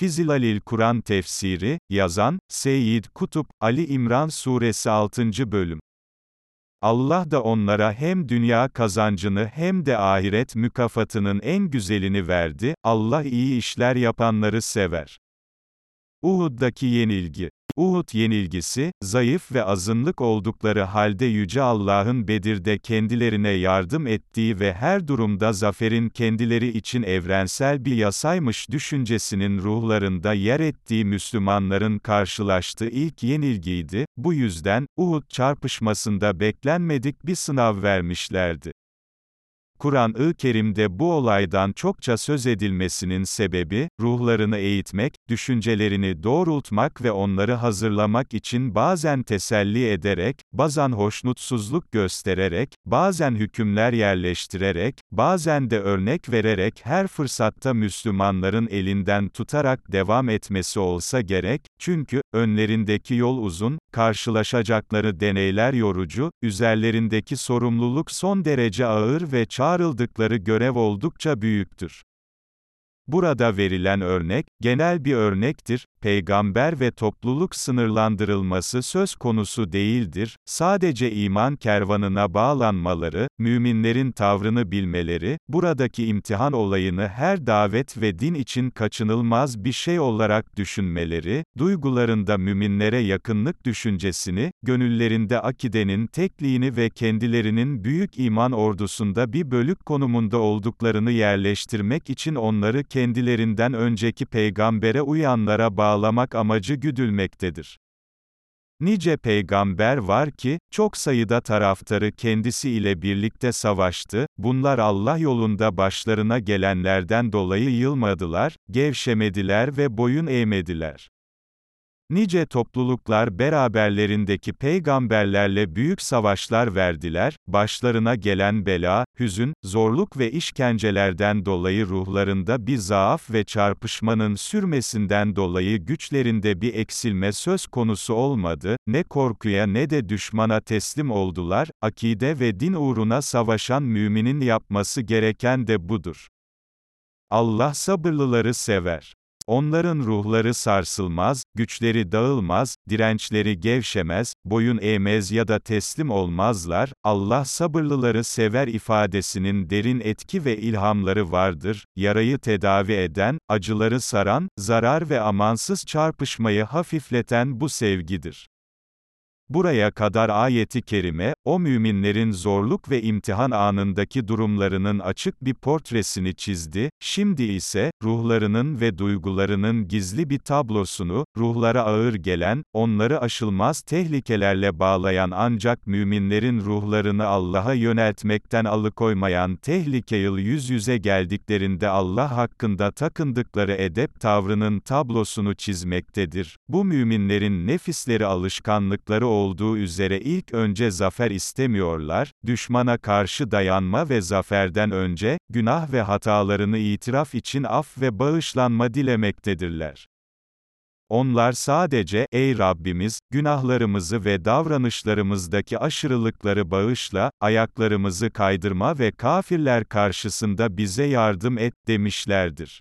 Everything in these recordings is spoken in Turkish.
Fizilalil Kur'an Tefsiri, yazan, Seyyid Kutup, Ali İmran Suresi 6. Bölüm. Allah da onlara hem dünya kazancını hem de ahiret mükafatının en güzelini verdi, Allah iyi işler yapanları sever. Uhud'daki yenilgi Uhud yenilgisi, zayıf ve azınlık oldukları halde Yüce Allah'ın Bedir'de kendilerine yardım ettiği ve her durumda zaferin kendileri için evrensel bir yasaymış düşüncesinin ruhlarında yer ettiği Müslümanların karşılaştığı ilk yenilgiydi, bu yüzden, Uhud çarpışmasında beklenmedik bir sınav vermişlerdi. Kur'an-ı Kerim'de bu olaydan çokça söz edilmesinin sebebi, ruhlarını eğitmek, düşüncelerini doğrultmak ve onları hazırlamak için bazen teselli ederek, bazen hoşnutsuzluk göstererek, bazen hükümler yerleştirerek, bazen de örnek vererek her fırsatta Müslümanların elinden tutarak devam etmesi olsa gerek, çünkü, önlerindeki yol uzun, karşılaşacakları deneyler yorucu, üzerlerindeki sorumluluk son derece ağır ve çağrıldıkları görev oldukça büyüktür. Burada verilen örnek, genel bir örnektir, peygamber ve topluluk sınırlandırılması söz konusu değildir, sadece iman kervanına bağlanmaları, müminlerin tavrını bilmeleri, buradaki imtihan olayını her davet ve din için kaçınılmaz bir şey olarak düşünmeleri, duygularında müminlere yakınlık düşüncesini, gönüllerinde akidenin tekliğini ve kendilerinin büyük iman ordusunda bir bölük konumunda olduklarını yerleştirmek için onları kendilerinden önceki peygambere uyanlara bağlamak amacı güdülmektedir. Nice peygamber var ki, çok sayıda taraftarı kendisi ile birlikte savaştı, bunlar Allah yolunda başlarına gelenlerden dolayı yılmadılar, gevşemediler ve boyun eğmediler. Nice topluluklar beraberlerindeki peygamberlerle büyük savaşlar verdiler, başlarına gelen bela, hüzün, zorluk ve işkencelerden dolayı ruhlarında bir zaaf ve çarpışmanın sürmesinden dolayı güçlerinde bir eksilme söz konusu olmadı, ne korkuya ne de düşmana teslim oldular, akide ve din uğruna savaşan müminin yapması gereken de budur. Allah sabırlıları sever. Onların ruhları sarsılmaz, güçleri dağılmaz, dirençleri gevşemez, boyun eğmez ya da teslim olmazlar, Allah sabırlıları sever ifadesinin derin etki ve ilhamları vardır, yarayı tedavi eden, acıları saran, zarar ve amansız çarpışmayı hafifleten bu sevgidir. Buraya kadar ayeti kerime, o müminlerin zorluk ve imtihan anındaki durumlarının açık bir portresini çizdi, şimdi ise, ruhlarının ve duygularının gizli bir tablosunu, ruhlara ağır gelen, onları aşılmaz tehlikelerle bağlayan ancak müminlerin ruhlarını Allah'a yöneltmekten alıkoymayan tehlike yıl yüz yüze geldiklerinde Allah hakkında takındıkları edep tavrının tablosunu çizmektedir. Bu müminlerin nefisleri alışkanlıkları olduğu üzere ilk önce zafer istemiyorlar, düşmana karşı dayanma ve zaferden önce, günah ve hatalarını itiraf için af ve bağışlanma dilemektedirler. Onlar sadece, ey Rabbimiz, günahlarımızı ve davranışlarımızdaki aşırılıkları bağışla, ayaklarımızı kaydırma ve kafirler karşısında bize yardım et, demişlerdir.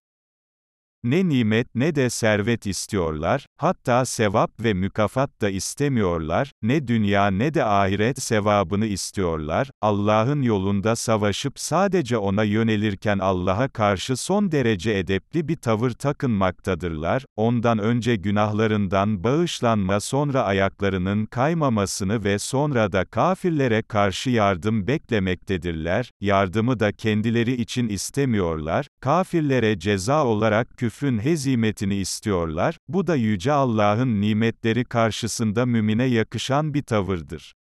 Ne nimet ne de servet istiyorlar, hatta sevap ve mükafat da istemiyorlar, ne dünya ne de ahiret sevabını istiyorlar, Allah'ın yolunda savaşıp sadece ona yönelirken Allah'a karşı son derece edepli bir tavır takınmaktadırlar, ondan önce günahlarından bağışlanma sonra ayaklarının kaymamasını ve sonra da kafirlere karşı yardım beklemektedirler, yardımı da kendileri için istemiyorlar, kafirlere ceza olarak küfür küfrün hezimetini istiyorlar, bu da Yüce Allah'ın nimetleri karşısında mümine yakışan bir tavırdır.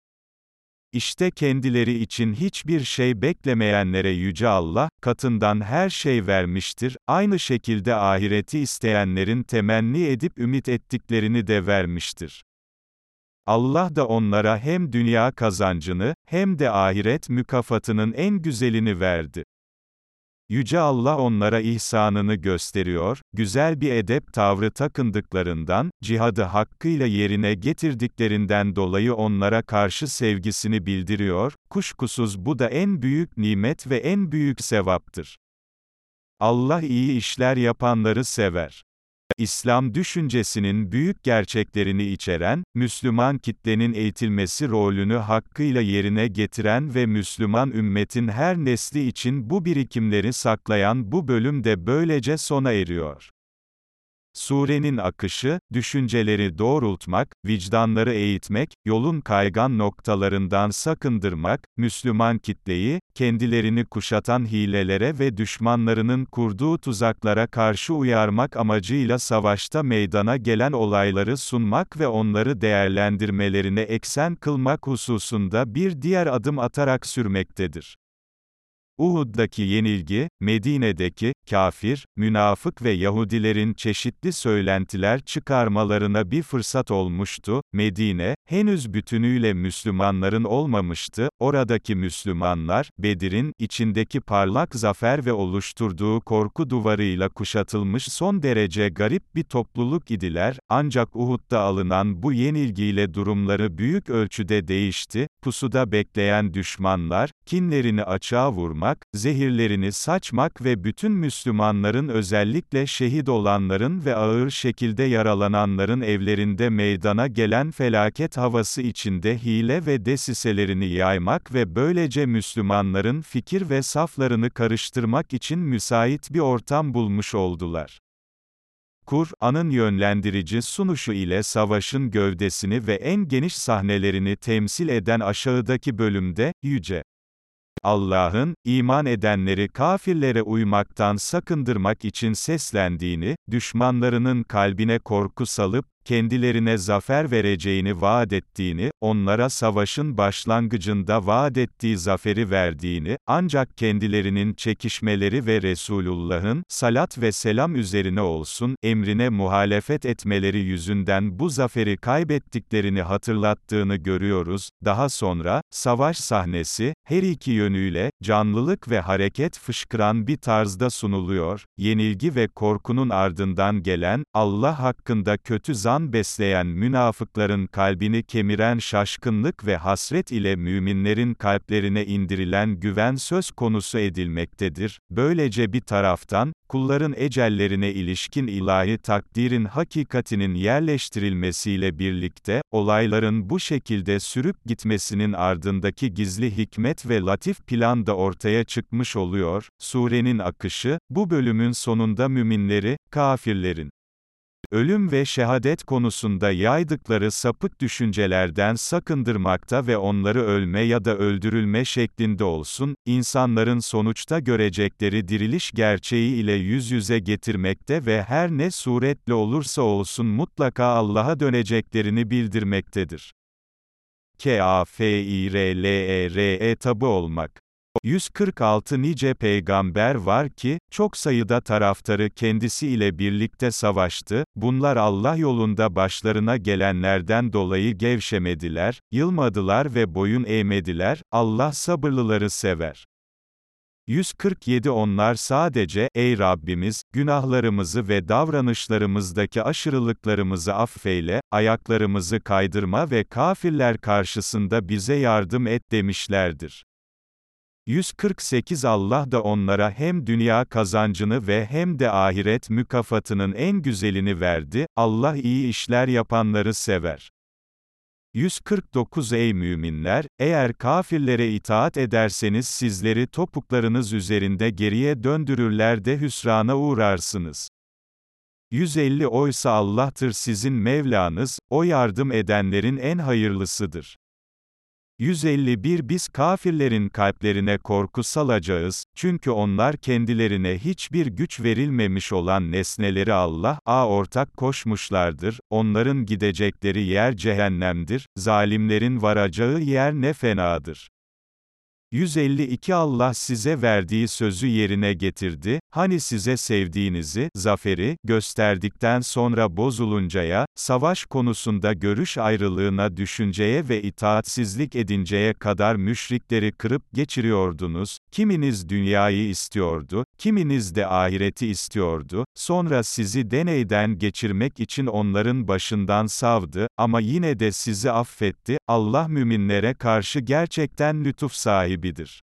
İşte kendileri için hiçbir şey beklemeyenlere Yüce Allah, katından her şey vermiştir, aynı şekilde ahireti isteyenlerin temenni edip ümit ettiklerini de vermiştir. Allah da onlara hem dünya kazancını, hem de ahiret mükafatının en güzelini verdi. Yüce Allah onlara ihsanını gösteriyor, güzel bir edep tavrı takındıklarından, cihadı hakkıyla yerine getirdiklerinden dolayı onlara karşı sevgisini bildiriyor, kuşkusuz bu da en büyük nimet ve en büyük sevaptır. Allah iyi işler yapanları sever. İslam düşüncesinin büyük gerçeklerini içeren, Müslüman kitlenin eğitilmesi rolünü hakkıyla yerine getiren ve Müslüman ümmetin her nesli için bu birikimleri saklayan bu bölüm de böylece sona eriyor. Surenin akışı, düşünceleri doğrultmak, vicdanları eğitmek, yolun kaygan noktalarından sakındırmak, Müslüman kitleyi, kendilerini kuşatan hilelere ve düşmanlarının kurduğu tuzaklara karşı uyarmak amacıyla savaşta meydana gelen olayları sunmak ve onları değerlendirmelerine eksen kılmak hususunda bir diğer adım atarak sürmektedir. Uhud'daki yenilgi, Medine'deki, kafir, münafık ve Yahudilerin çeşitli söylentiler çıkarmalarına bir fırsat olmuştu, Medine, henüz bütünüyle Müslümanların olmamıştı, oradaki Müslümanlar, Bedir'in, içindeki parlak zafer ve oluşturduğu korku duvarıyla kuşatılmış son derece garip bir topluluk idiler, ancak Uhud'da alınan bu yenilgiyle durumları büyük ölçüde değişti, pusuda bekleyen düşmanlar, kinlerini açığa vurmak, zehirlerini saçmak ve bütün Müslümanların özellikle şehit olanların ve ağır şekilde yaralananların evlerinde meydana gelen felaket havası içinde hile ve desiselerini yaymak ve böylece Müslümanların fikir ve saflarını karıştırmak için müsait bir ortam bulmuş oldular. Kur'an'ın yönlendirici sunuşu ile savaşın gövdesini ve en geniş sahnelerini temsil eden aşağıdaki bölümde, Yüce Allah'ın, iman edenleri kafirlere uymaktan sakındırmak için seslendiğini, düşmanlarının kalbine korku salıp, kendilerine zafer vereceğini vaat ettiğini, onlara savaşın başlangıcında vaat ettiği zaferi verdiğini, ancak kendilerinin çekişmeleri ve Resulullah'ın, salat ve selam üzerine olsun, emrine muhalefet etmeleri yüzünden bu zaferi kaybettiklerini hatırlattığını görüyoruz. Daha sonra, savaş sahnesi, her iki yönüyle, canlılık ve hareket fışkıran bir tarzda sunuluyor, yenilgi ve korkunun ardından gelen, Allah hakkında kötü zan iman besleyen münafıkların kalbini kemiren şaşkınlık ve hasret ile müminlerin kalplerine indirilen güven söz konusu edilmektedir. Böylece bir taraftan, kulların ecellerine ilişkin ilahi takdirin hakikatinin yerleştirilmesiyle birlikte, olayların bu şekilde sürüp gitmesinin ardındaki gizli hikmet ve latif plan da ortaya çıkmış oluyor. Surenin akışı, bu bölümün sonunda müminleri, kafirlerin, ölüm ve şehadet konusunda yaydıkları sapık düşüncelerden sakındırmakta ve onları ölme ya da öldürülme şeklinde olsun, insanların sonuçta görecekleri diriliş gerçeği ile yüz yüze getirmekte ve her ne suretle olursa olsun mutlaka Allah'a döneceklerini bildirmektedir. K-A-F-I-R-L-E-R-E tabi olmak 146 nice peygamber var ki, çok sayıda taraftarı kendisi ile birlikte savaştı, bunlar Allah yolunda başlarına gelenlerden dolayı gevşemediler, yılmadılar ve boyun eğmediler, Allah sabırlıları sever. 147 Onlar sadece, ey Rabbimiz, günahlarımızı ve davranışlarımızdaki aşırılıklarımızı affeyle, ayaklarımızı kaydırma ve kafirler karşısında bize yardım et demişlerdir. 148 Allah da onlara hem dünya kazancını ve hem de ahiret mükafatının en güzelini verdi, Allah iyi işler yapanları sever. 149 Ey müminler, eğer kafirlere itaat ederseniz sizleri topuklarınız üzerinde geriye döndürürler de hüsrana uğrarsınız. 150 Oysa Allah'tır sizin Mevlanız, o yardım edenlerin en hayırlısıdır. 151 Biz kafirlerin kalplerine korku salacağız, çünkü onlar kendilerine hiçbir güç verilmemiş olan nesneleri Allah'a ortak koşmuşlardır, onların gidecekleri yer cehennemdir, zalimlerin varacağı yer ne fenadır. 152 Allah size verdiği sözü yerine getirdi, hani size sevdiğinizi, zaferi, gösterdikten sonra bozuluncaya, savaş konusunda görüş ayrılığına düşünceye ve itaatsizlik edinceye kadar müşrikleri kırıp geçiriyordunuz, kiminiz dünyayı istiyordu, kiminiz de ahireti istiyordu, sonra sizi deneyden geçirmek için onların başından savdı, ama yine de sizi affetti, Allah müminlere karşı gerçekten lütuf sahibi sahibidir.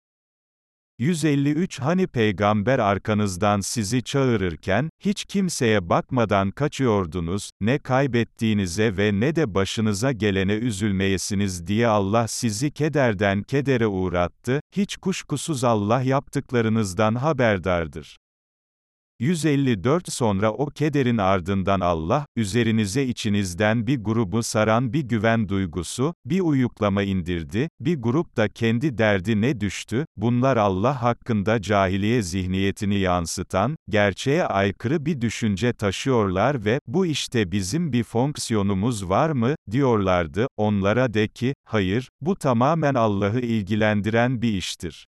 153 Hani peygamber arkanızdan sizi çağırırken, hiç kimseye bakmadan kaçıyordunuz, ne kaybettiğinize ve ne de başınıza gelene üzülmeyesiniz diye Allah sizi kederden kedere uğrattı, hiç kuşkusuz Allah yaptıklarınızdan haberdardır. 154 Sonra o kederin ardından Allah, üzerinize içinizden bir grubu saran bir güven duygusu, bir uyuklama indirdi, bir grup da kendi derdi ne düştü, bunlar Allah hakkında cahiliye zihniyetini yansıtan, gerçeğe aykırı bir düşünce taşıyorlar ve, bu işte bizim bir fonksiyonumuz var mı, diyorlardı, onlara de ki, hayır, bu tamamen Allah'ı ilgilendiren bir iştir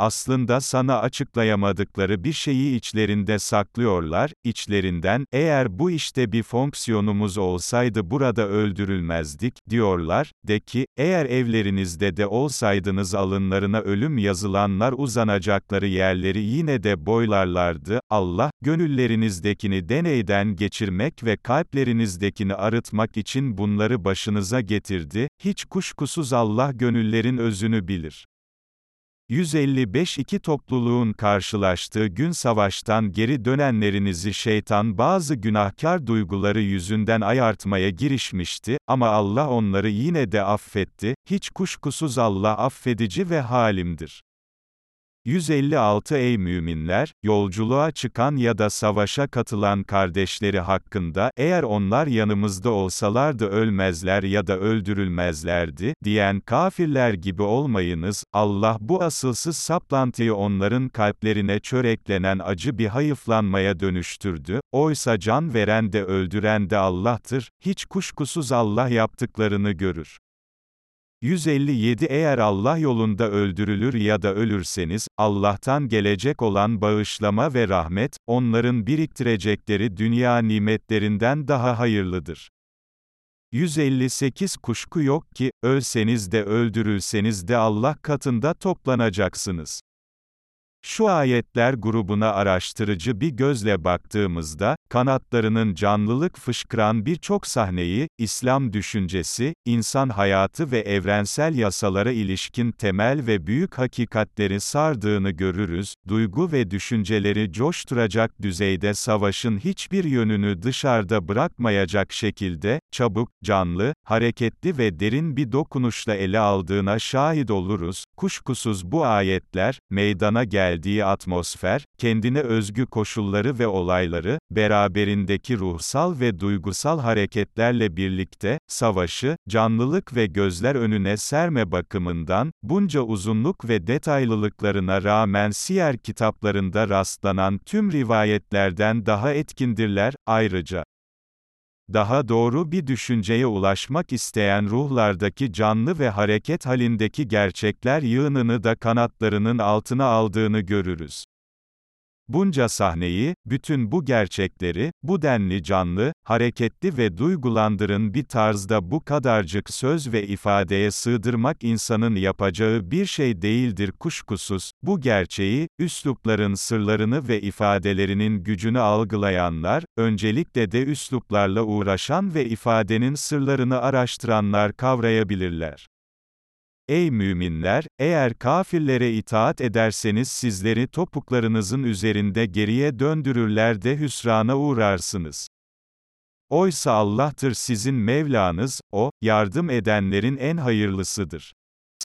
aslında sana açıklayamadıkları bir şeyi içlerinde saklıyorlar, içlerinden, eğer bu işte bir fonksiyonumuz olsaydı burada öldürülmezdik, diyorlar, de ki, eğer evlerinizde de olsaydınız alınlarına ölüm yazılanlar uzanacakları yerleri yine de boylarlardı, Allah, gönüllerinizdekini deneyden geçirmek ve kalplerinizdekini arıtmak için bunları başınıza getirdi, hiç kuşkusuz Allah gönüllerin özünü bilir. 155 iki topluluğun karşılaştığı gün savaştan geri dönenlerinizi şeytan bazı günahkar duyguları yüzünden ayartmaya girişmişti, ama Allah onları yine de affetti, hiç kuşkusuz Allah affedici ve halimdir. 156 Ey müminler, yolculuğa çıkan ya da savaşa katılan kardeşleri hakkında, eğer onlar yanımızda olsalardı ölmezler ya da öldürülmezlerdi, diyen kafirler gibi olmayınız, Allah bu asılsız saplantıyı onların kalplerine çöreklenen acı bir hayıflanmaya dönüştürdü, oysa can veren de öldüren de Allah'tır, hiç kuşkusuz Allah yaptıklarını görür. 157 Eğer Allah yolunda öldürülür ya da ölürseniz, Allah'tan gelecek olan bağışlama ve rahmet, onların biriktirecekleri dünya nimetlerinden daha hayırlıdır. 158 Kuşku yok ki, ölseniz de öldürülseniz de Allah katında toplanacaksınız. Şu ayetler grubuna araştırıcı bir gözle baktığımızda, kanatlarının canlılık fışkıran birçok sahneyi, İslam düşüncesi, insan hayatı ve evrensel yasalara ilişkin temel ve büyük hakikatleri sardığını görürüz, duygu ve düşünceleri coşturacak düzeyde savaşın hiçbir yönünü dışarıda bırakmayacak şekilde, çabuk, canlı, hareketli ve derin bir dokunuşla ele aldığına şahit oluruz, kuşkusuz bu ayetler, meydana gel geldiği atmosfer, kendine özgü koşulları ve olayları, beraberindeki ruhsal ve duygusal hareketlerle birlikte, savaşı, canlılık ve gözler önüne serme bakımından, bunca uzunluk ve detaylılıklarına rağmen siyer kitaplarında rastlanan tüm rivayetlerden daha etkindirler, ayrıca daha doğru bir düşünceye ulaşmak isteyen ruhlardaki canlı ve hareket halindeki gerçekler yığınını da kanatlarının altına aldığını görürüz. Bunca sahneyi, bütün bu gerçekleri, bu denli canlı, hareketli ve duygulandırın bir tarzda bu kadarcık söz ve ifadeye sığdırmak insanın yapacağı bir şey değildir kuşkusuz, bu gerçeği, üslupların sırlarını ve ifadelerinin gücünü algılayanlar, öncelikle de üsluplarla uğraşan ve ifadenin sırlarını araştıranlar kavrayabilirler. Ey müminler, eğer kafirlere itaat ederseniz sizleri topuklarınızın üzerinde geriye döndürürler de hüsrana uğrarsınız. Oysa Allah'tır sizin Mevlanız, O, yardım edenlerin en hayırlısıdır.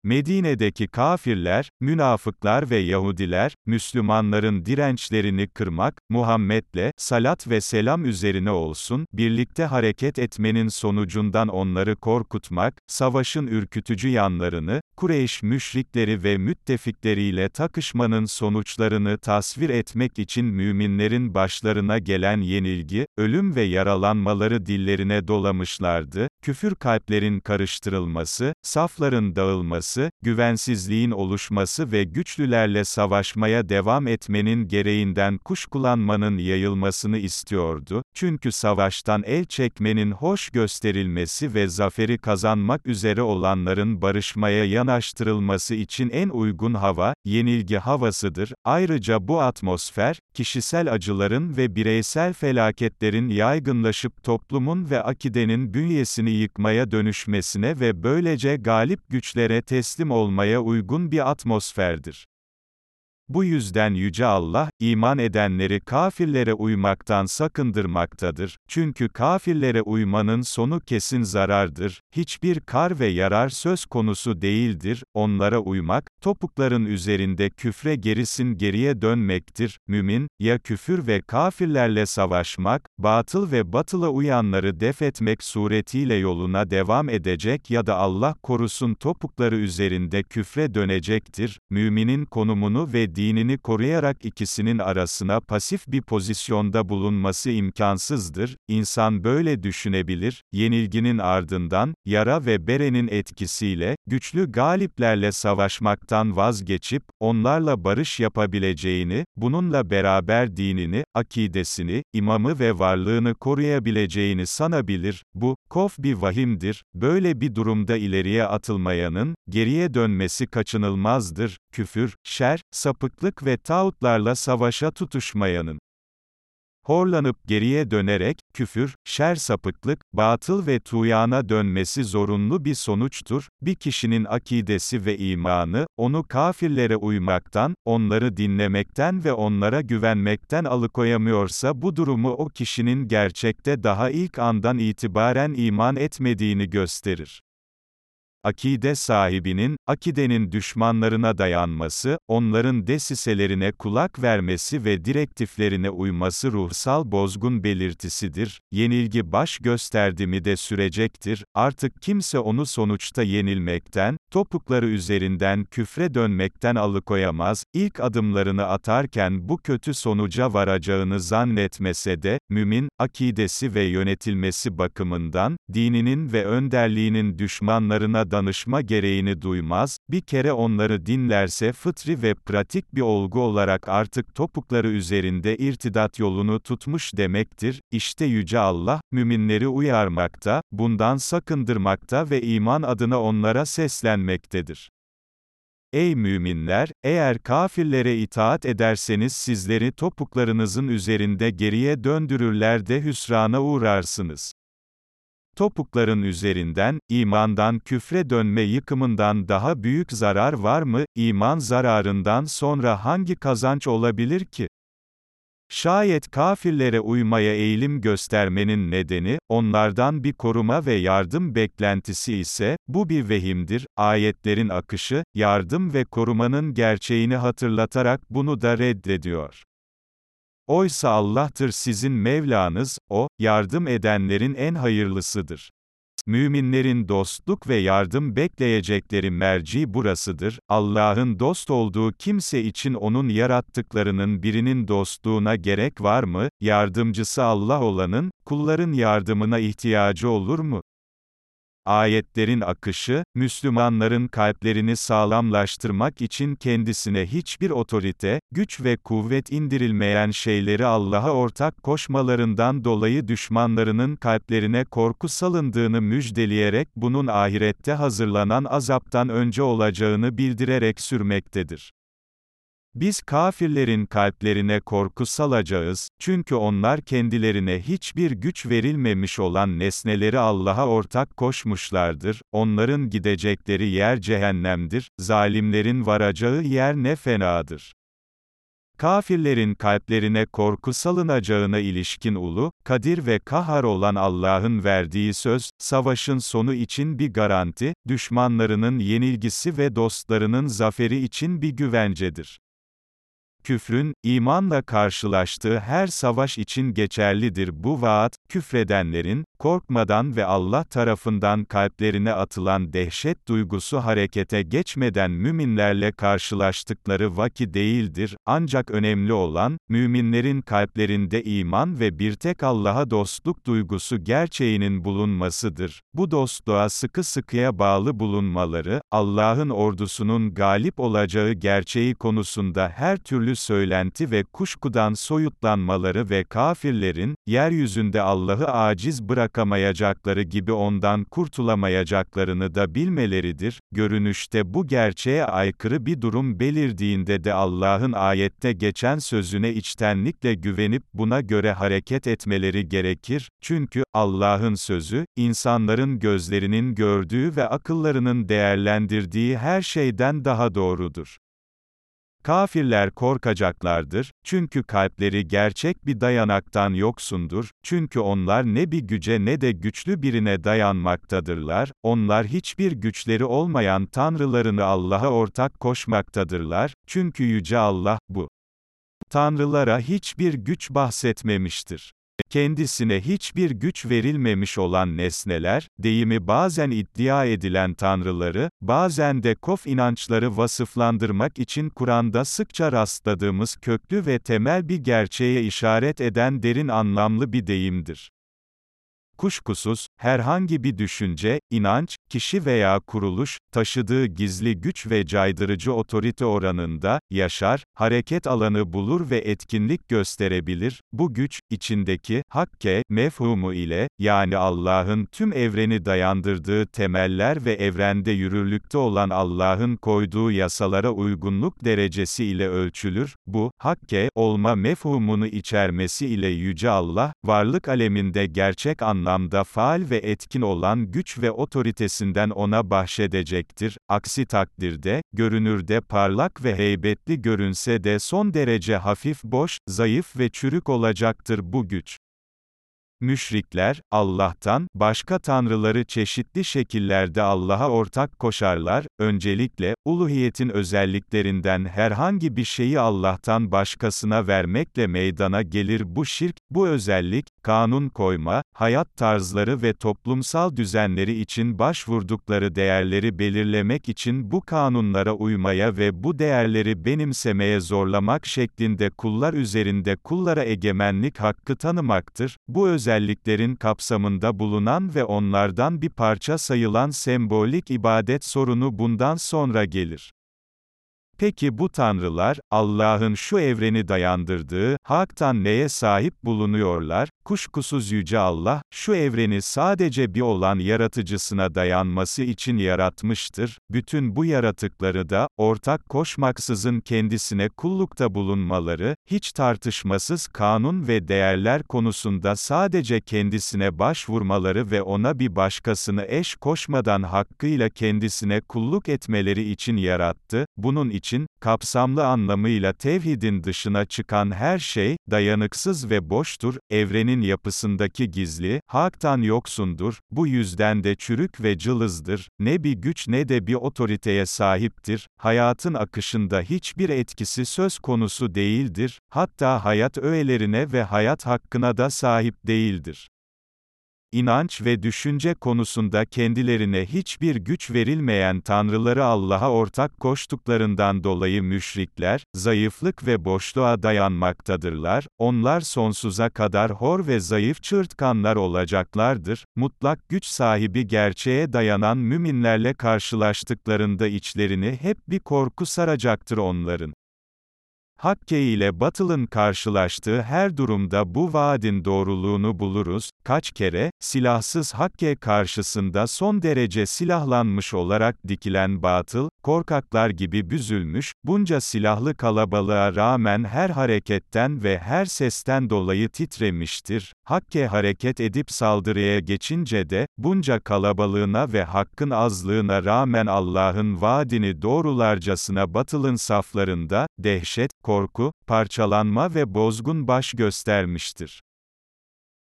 Medine'deki kafirler, münafıklar ve Yahudiler, Müslümanların dirençlerini kırmak, Muhammed'le, salat ve selam üzerine olsun, birlikte hareket etmenin sonucundan onları korkutmak, savaşın ürkütücü yanlarını, Kureyş müşrikleri ve müttefikleriyle takışmanın sonuçlarını tasvir etmek için müminlerin başlarına gelen yenilgi, ölüm ve yaralanmaları dillerine dolamışlardı, küfür kalplerin karıştırılması, safların dağılması, güvensizliğin oluşması ve güçlülerle savaşmaya devam etmenin gereğinden kuşkulanmanın yayılmasını istiyordu, çünkü savaştan el çekmenin hoş gösterilmesi ve zaferi kazanmak üzere olanların barışmaya yanaştırılması için en uygun hava, yenilgi havasıdır, ayrıca bu atmosfer, kişisel acıların ve bireysel felaketlerin yaygınlaşıp toplumun ve akidenin bünyesini yıkmaya dönüşmesine ve böylece galip güçlere teslim olmaya uygun bir atmosferdir. Bu yüzden Yüce Allah, iman edenleri kafirlere uymaktan sakındırmaktadır. Çünkü kafirlere uymanın sonu kesin zarardır. Hiçbir kar ve yarar söz konusu değildir. Onlara uymak, topukların üzerinde küfre gerisin geriye dönmektir. Mümin, ya küfür ve kafirlerle savaşmak, batıl ve batıla uyanları def etmek suretiyle yoluna devam edecek ya da Allah korusun topukları üzerinde küfre dönecektir. Müminin konumunu ve dinini koruyarak ikisinin arasına pasif bir pozisyonda bulunması imkansızdır. İnsan böyle düşünebilir, yenilginin ardından, yara ve berenin etkisiyle, güçlü galiplerle savaşmaktan vazgeçip, onlarla barış yapabileceğini, bununla beraber dinini, akidesini, imamı ve varlığını koruyabileceğini sanabilir. Bu, kof bir vahimdir. Böyle bir durumda ileriye atılmayanın, geriye dönmesi kaçınılmazdır. Küfür, şer, sapıklık ve tağutlarla savaşa tutuşmayanın. Horlanıp geriye dönerek, küfür, şer sapıklık, batıl ve tuyana dönmesi zorunlu bir sonuçtur, bir kişinin akidesi ve imanı, onu kafirlere uymaktan, onları dinlemekten ve onlara güvenmekten alıkoyamıyorsa bu durumu o kişinin gerçekte daha ilk andan itibaren iman etmediğini gösterir akide sahibinin, akidenin düşmanlarına dayanması, onların desiselerine kulak vermesi ve direktiflerine uyması ruhsal bozgun belirtisidir. Yenilgi baş gösterdi mi de sürecektir, artık kimse onu sonuçta yenilmekten, topukları üzerinden küfre dönmekten alıkoyamaz, ilk adımlarını atarken bu kötü sonuca varacağını zannetmese de, mümin, akidesi ve yönetilmesi bakımından, dininin ve önderliğinin düşmanlarına danışma gereğini duymaz, bir kere onları dinlerse fıtri ve pratik bir olgu olarak artık topukları üzerinde irtidat yolunu tutmuş demektir, İşte Yüce Allah, müminleri uyarmakta, bundan sakındırmakta ve iman adına onlara seslenmektedir. Ey müminler, eğer kafirlere itaat ederseniz sizleri topuklarınızın üzerinde geriye döndürürler de hüsrana uğrarsınız. Topukların üzerinden, imandan küfre dönme yıkımından daha büyük zarar var mı, iman zararından sonra hangi kazanç olabilir ki? Şayet kafirlere uymaya eğilim göstermenin nedeni, onlardan bir koruma ve yardım beklentisi ise, bu bir vehimdir, ayetlerin akışı, yardım ve korumanın gerçeğini hatırlatarak bunu da reddediyor. Oysa Allah'tır sizin Mevlanız, O, yardım edenlerin en hayırlısıdır. Müminlerin dostluk ve yardım bekleyecekleri merci burasıdır. Allah'ın dost olduğu kimse için onun yarattıklarının birinin dostluğuna gerek var mı? Yardımcısı Allah olanın, kulların yardımına ihtiyacı olur mu? Ayetlerin akışı, Müslümanların kalplerini sağlamlaştırmak için kendisine hiçbir otorite, güç ve kuvvet indirilmeyen şeyleri Allah'a ortak koşmalarından dolayı düşmanlarının kalplerine korku salındığını müjdeleyerek bunun ahirette hazırlanan azaptan önce olacağını bildirerek sürmektedir. Biz kafirlerin kalplerine korku salacağız, çünkü onlar kendilerine hiçbir güç verilmemiş olan nesneleri Allah'a ortak koşmuşlardır, onların gidecekleri yer cehennemdir, zalimlerin varacağı yer ne fenadır. Kafirlerin kalplerine korku salınacağına ilişkin ulu, kadir ve kahar olan Allah'ın verdiği söz, savaşın sonu için bir garanti, düşmanlarının yenilgisi ve dostlarının zaferi için bir güvencedir küfrün, imanla karşılaştığı her savaş için geçerlidir bu vaat, küfredenlerin, korkmadan ve Allah tarafından kalplerine atılan dehşet duygusu harekete geçmeden müminlerle karşılaştıkları vaki değildir, ancak önemli olan, müminlerin kalplerinde iman ve bir tek Allah'a dostluk duygusu gerçeğinin bulunmasıdır. Bu dostluğa sıkı sıkıya bağlı bulunmaları, Allah'ın ordusunun galip olacağı gerçeği konusunda her türlü söylenti ve kuşkudan soyutlanmaları ve kafirlerin, yeryüzünde Allah'ı aciz bırakamayacakları gibi ondan kurtulamayacaklarını da bilmeleridir. Görünüşte bu gerçeğe aykırı bir durum belirdiğinde de Allah'ın ayette geçen sözüne içtenlikle güvenip buna göre hareket etmeleri gerekir, çünkü, Allah'ın sözü, insanların gözlerinin gördüğü ve akıllarının değerlendirdiği her şeyden daha doğrudur. Kafirler korkacaklardır, çünkü kalpleri gerçek bir dayanaktan yoksundur, çünkü onlar ne bir güce ne de güçlü birine dayanmaktadırlar, onlar hiçbir güçleri olmayan tanrılarını Allah'a ortak koşmaktadırlar, çünkü Yüce Allah, bu tanrılara hiçbir güç bahsetmemiştir kendisine hiçbir güç verilmemiş olan nesneler, deyimi bazen iddia edilen tanrıları, bazen de kof inançları vasıflandırmak için Kur'an'da sıkça rastladığımız köklü ve temel bir gerçeğe işaret eden derin anlamlı bir deyimdir. Kuşkusuz, herhangi bir düşünce, inanç, kişi veya kuruluş, taşıdığı gizli güç ve caydırıcı otorite oranında, yaşar, hareket alanı bulur ve etkinlik gösterebilir, bu güç, içindeki, hakke, mefhumu ile, yani Allah'ın tüm evreni dayandırdığı temeller ve evrende yürürlükte olan Allah'ın koyduğu yasalara uygunluk derecesi ile ölçülür, bu, hakke, olma mefhumunu içermesi ile Yüce Allah, varlık aleminde gerçek anlamda faal ve etkin olan güç ve otoritesinden ona bahşedecektir, aksi takdirde, görünürde parlak ve heybetli görünse de son derece hafif boş, zayıf ve çürük olacaktır bu güç. Müşrikler, Allah'tan, başka tanrıları çeşitli şekillerde Allah'a ortak koşarlar, öncelikle, uluhiyetin özelliklerinden herhangi bir şeyi Allah'tan başkasına vermekle meydana gelir bu şirk, bu özellik, kanun koyma, hayat tarzları ve toplumsal düzenleri için başvurdukları değerleri belirlemek için bu kanunlara uymaya ve bu değerleri benimsemeye zorlamak şeklinde kullar üzerinde kullara egemenlik hakkı tanımaktır, bu özellik, özelliklerin kapsamında bulunan ve onlardan bir parça sayılan sembolik ibadet sorunu bundan sonra gelir. Peki bu tanrılar, Allah'ın şu evreni dayandırdığı, haktan neye sahip bulunuyorlar? Kuşkusuz Yüce Allah, şu evreni sadece bir olan yaratıcısına dayanması için yaratmıştır, bütün bu yaratıkları da, ortak koşmaksızın kendisine kullukta bulunmaları, hiç tartışmasız kanun ve değerler konusunda sadece kendisine başvurmaları ve ona bir başkasını eş koşmadan hakkıyla kendisine kulluk etmeleri için yarattı, bunun için, kapsamlı anlamıyla tevhidin dışına çıkan her şey, dayanıksız ve boştur, evrenin yapısındaki gizli, haktan yoksundur, bu yüzden de çürük ve cılızdır, ne bir güç ne de bir otoriteye sahiptir, hayatın akışında hiçbir etkisi söz konusu değildir, hatta hayat öğelerine ve hayat hakkına da sahip değildir inanç ve düşünce konusunda kendilerine hiçbir güç verilmeyen tanrıları Allah'a ortak koştuklarından dolayı müşrikler, zayıflık ve boşluğa dayanmaktadırlar, onlar sonsuza kadar hor ve zayıf çırtkanlar olacaklardır, mutlak güç sahibi gerçeğe dayanan müminlerle karşılaştıklarında içlerini hep bir korku saracaktır onların. Hakke ile batılın karşılaştığı her durumda bu vaadin doğruluğunu buluruz, kaç kere, silahsız Hakke karşısında son derece silahlanmış olarak dikilen batıl, korkaklar gibi büzülmüş, bunca silahlı kalabalığa rağmen her hareketten ve her sesten dolayı titremiştir. Hakke hareket edip saldırıya geçince de, bunca kalabalığına ve hakkın azlığına rağmen Allah'ın vaadini doğrularcasına batılın saflarında, dehşet, korku, parçalanma ve bozgun baş göstermiştir.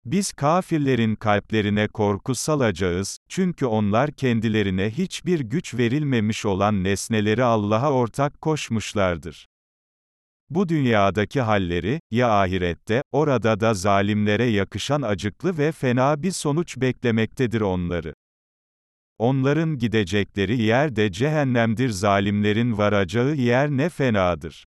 Biz kafirlerin kalplerine korku salacağız, çünkü onlar kendilerine hiçbir güç verilmemiş olan nesneleri Allah'a ortak koşmuşlardır. Bu dünyadaki halleri, ya ahirette, orada da zalimlere yakışan acıklı ve fena bir sonuç beklemektedir onları. Onların gidecekleri yer de cehennemdir zalimlerin varacağı yer ne fenadır.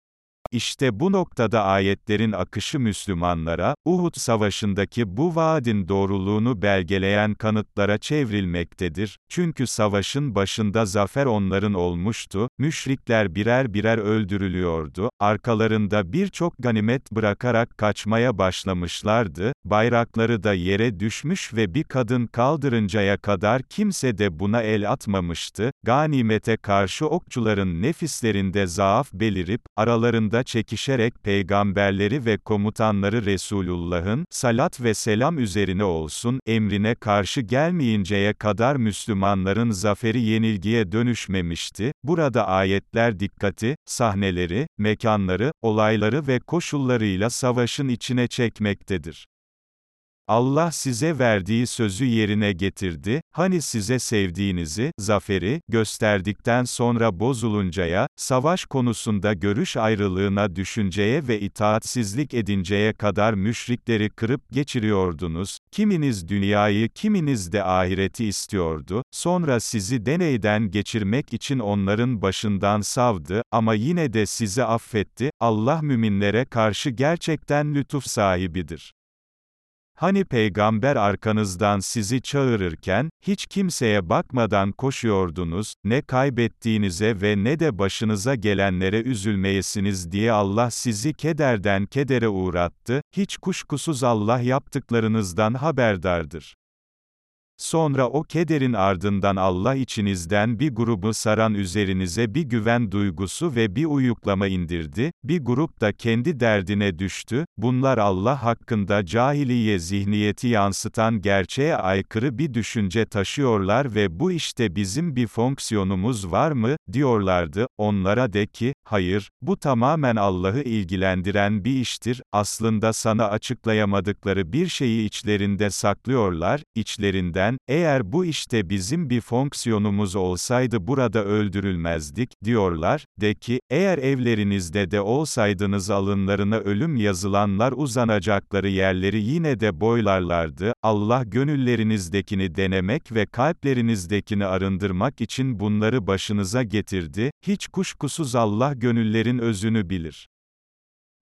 İşte bu noktada ayetlerin akışı Müslümanlara, Uhud Savaşı'ndaki bu vaadin doğruluğunu belgeleyen kanıtlara çevrilmektedir, çünkü savaşın başında zafer onların olmuştu, müşrikler birer birer öldürülüyordu, arkalarında birçok ganimet bırakarak kaçmaya başlamışlardı, bayrakları da yere düşmüş ve bir kadın kaldırıncaya kadar kimse de buna el atmamıştı, ganimete karşı okçuların nefislerinde zaaf belirip, aralarında arasında çekişerek peygamberleri ve komutanları Resulullah'ın, salat ve selam üzerine olsun, emrine karşı gelmeyinceye kadar Müslümanların zaferi yenilgiye dönüşmemişti. Burada ayetler dikkati, sahneleri, mekanları, olayları ve koşullarıyla savaşın içine çekmektedir. Allah size verdiği sözü yerine getirdi, hani size sevdiğinizi, zaferi, gösterdikten sonra bozuluncaya, savaş konusunda görüş ayrılığına düşünceye ve itaatsizlik edinceye kadar müşrikleri kırıp geçiriyordunuz, kiminiz dünyayı kiminiz de ahireti istiyordu, sonra sizi deneyden geçirmek için onların başından savdı, ama yine de sizi affetti, Allah müminlere karşı gerçekten lütuf sahibidir. Hani peygamber arkanızdan sizi çağırırken, hiç kimseye bakmadan koşuyordunuz, ne kaybettiğinize ve ne de başınıza gelenlere üzülmeyesiniz diye Allah sizi kederden kedere uğrattı, hiç kuşkusuz Allah yaptıklarınızdan haberdardır. Sonra o kederin ardından Allah içinizden bir grubu saran üzerinize bir güven duygusu ve bir uyuklama indirdi, bir grup da kendi derdine düştü, bunlar Allah hakkında cahiliye zihniyeti yansıtan gerçeğe aykırı bir düşünce taşıyorlar ve bu işte bizim bir fonksiyonumuz var mı, diyorlardı, onlara de ki, hayır, bu tamamen Allah'ı ilgilendiren bir iştir, aslında sana açıklayamadıkları bir şeyi içlerinde saklıyorlar, içlerinden, rağmen, eğer bu işte bizim bir fonksiyonumuz olsaydı burada öldürülmezdik, diyorlar, de ki, eğer evlerinizde de olsaydınız alınlarına ölüm yazılanlar uzanacakları yerleri yine de boylarlardı, Allah gönüllerinizdekini denemek ve kalplerinizdekini arındırmak için bunları başınıza getirdi, hiç kuşkusuz Allah gönüllerin özünü bilir.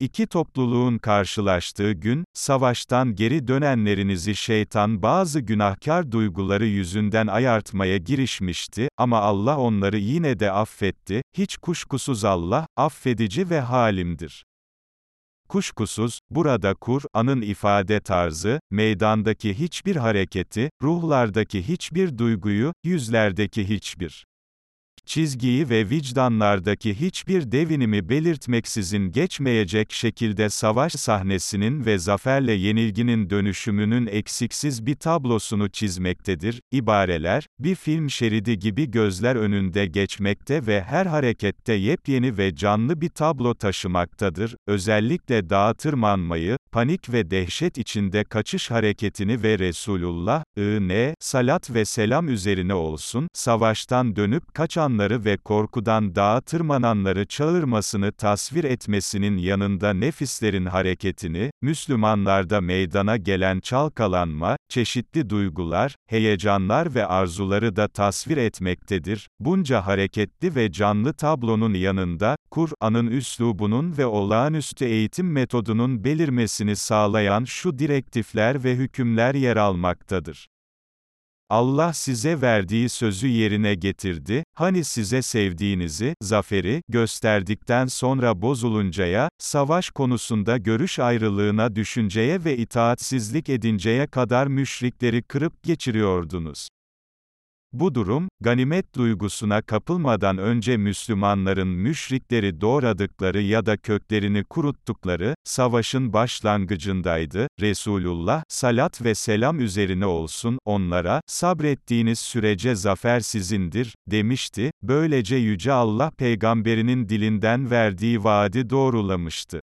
İki topluluğun karşılaştığı gün, savaştan geri dönenlerinizi şeytan bazı günahkar duyguları yüzünden ayartmaya girişmişti, ama Allah onları yine de affetti, hiç kuşkusuz Allah, affedici ve halimdir. Kuşkusuz, burada Kur'an'ın ifade tarzı, meydandaki hiçbir hareketi, ruhlardaki hiçbir duyguyu, yüzlerdeki hiçbir çizgiyi ve vicdanlardaki hiçbir devinimi belirtmeksizin geçmeyecek şekilde savaş sahnesinin ve zaferle yenilginin dönüşümünün eksiksiz bir tablosunu çizmektedir. İbareler, bir film şeridi gibi gözler önünde geçmekte ve her harekette yepyeni ve canlı bir tablo taşımaktadır. Özellikle dağa tırmanmayı, panik ve dehşet içinde kaçış hareketini ve Resulullah, ı salat ve selam üzerine olsun, savaştan dönüp kaçanları ve korkudan dağa tırmananları çağırmasını tasvir etmesinin yanında nefislerin hareketini, Müslümanlarda meydana gelen çalkalanma, çeşitli duygular, heyecanlar ve arzuları da tasvir etmektedir. Bunca hareketli ve canlı tablonun yanında, Kur'an'ın üslubunun ve olağanüstü eğitim metodunun belirmesini sağlayan şu direktifler ve hükümler yer almaktadır. Allah size verdiği sözü yerine getirdi, hani size sevdiğinizi, zaferi, gösterdikten sonra bozuluncaya, savaş konusunda görüş ayrılığına düşünceye ve itaatsizlik edinceye kadar müşrikleri kırıp geçiriyordunuz. Bu durum, ganimet duygusuna kapılmadan önce Müslümanların müşrikleri doğradıkları ya da köklerini kuruttukları, savaşın başlangıcındaydı. Resulullah, salat ve selam üzerine olsun, onlara, sabrettiğiniz sürece zafer sizindir, demişti, böylece Yüce Allah peygamberinin dilinden verdiği vaadi doğrulamıştı.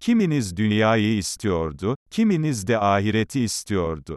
Kiminiz dünyayı istiyordu, kiminiz de ahireti istiyordu.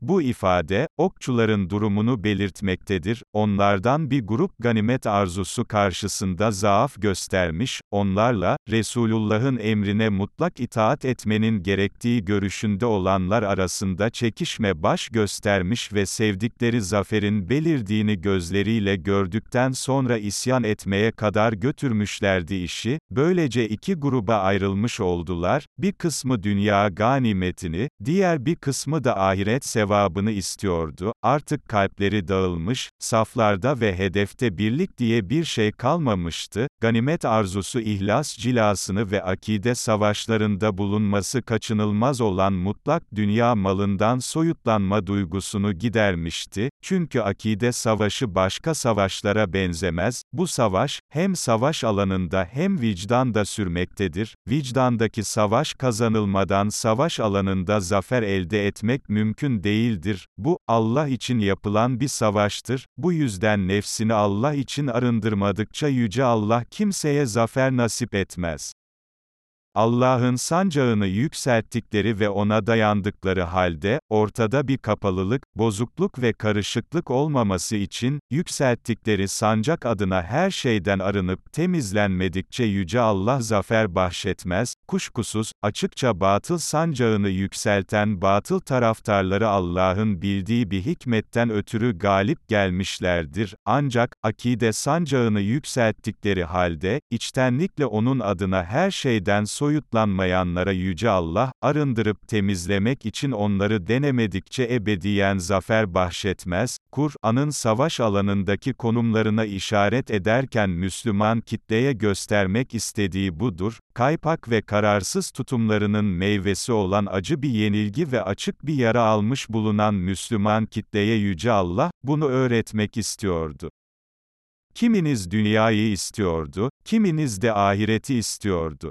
Bu ifade, okçuların durumunu belirtmektedir, onlardan bir grup ganimet arzusu karşısında zaaf göstermiş, onlarla, Resulullah'ın emrine mutlak itaat etmenin gerektiği görüşünde olanlar arasında çekişme baş göstermiş ve sevdikleri zaferin belirdiğini gözleriyle gördükten sonra isyan etmeye kadar götürmüşlerdi işi, böylece iki gruba ayrılmış oldular, bir kısmı dünya ganimetini, diğer bir kısmı da ahiret sevabını istiyordu, artık kalpleri dağılmış, saflarda ve hedefte birlik diye bir şey kalmamıştı, ganimet arzusu ihlas cilasını ve akide savaşlarında bulunması kaçınılmaz olan mutlak dünya malından soyutlanma duygusunu gidermişti, çünkü akide savaşı başka savaşlara benzemez, bu savaş, hem savaş alanında hem vicdanda sürmektedir, vicdandaki savaş kazanılmadan savaş alanında zafer elde etmek mümkün değildir, bu, Allah için yapılan bir savaştır, bu yüzden nefsini Allah için arındırmadıkça Yüce Allah kimseye zafer nasip etmez. Allah'ın sancağını yükselttikleri ve ona dayandıkları halde, ortada bir kapalılık, bozukluk ve karışıklık olmaması için, yükselttikleri sancak adına her şeyden arınıp temizlenmedikçe Yüce Allah zafer bahşetmez, kuşkusuz, açıkça batıl sancağını yükselten batıl taraftarları Allah'ın bildiği bir hikmetten ötürü galip gelmişlerdir, ancak, akide sancağını yükselttikleri halde, içtenlikle onun adına her şeyden soyutlanmayanlara Yüce Allah, arındırıp temizlemek için onları denemedikçe ebediyen zafer bahşetmez, Kur'an'ın savaş alanındaki konumlarına işaret ederken Müslüman kitleye göstermek istediği budur, kaypak ve kararsız tutumlarının meyvesi olan acı bir yenilgi ve açık bir yara almış bulunan Müslüman kitleye Yüce Allah, bunu öğretmek istiyordu. Kiminiz dünyayı istiyordu, kiminiz de ahireti istiyordu.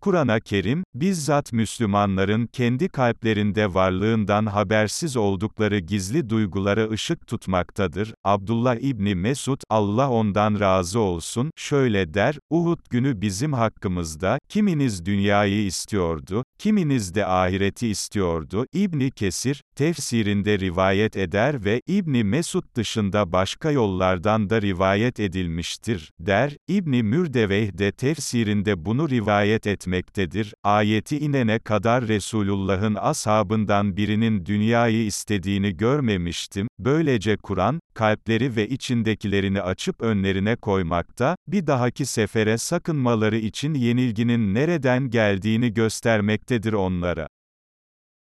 Kur'an-ı Kerim, bizzat Müslümanların kendi kalplerinde varlığından habersiz oldukları gizli duygulara ışık tutmaktadır. Abdullah İbni Mesud, Allah ondan razı olsun, şöyle der, Uhud günü bizim hakkımızda, kiminiz dünyayı istiyordu, kiminiz de ahireti istiyordu. İbni Kesir, tefsirinde rivayet eder ve, İbni Mesud dışında başka yollardan da rivayet edilmiştir, der, İbni Mürdeveyh de tefsirinde bunu rivayet etmiştir etmektedir. Ayeti inene kadar Resulullah'ın ashabından birinin dünyayı istediğini görmemiştim. Böylece Kur'an, kalpleri ve içindekilerini açıp önlerine koymakta, bir dahaki sefere sakınmaları için yenilginin nereden geldiğini göstermektedir onlara.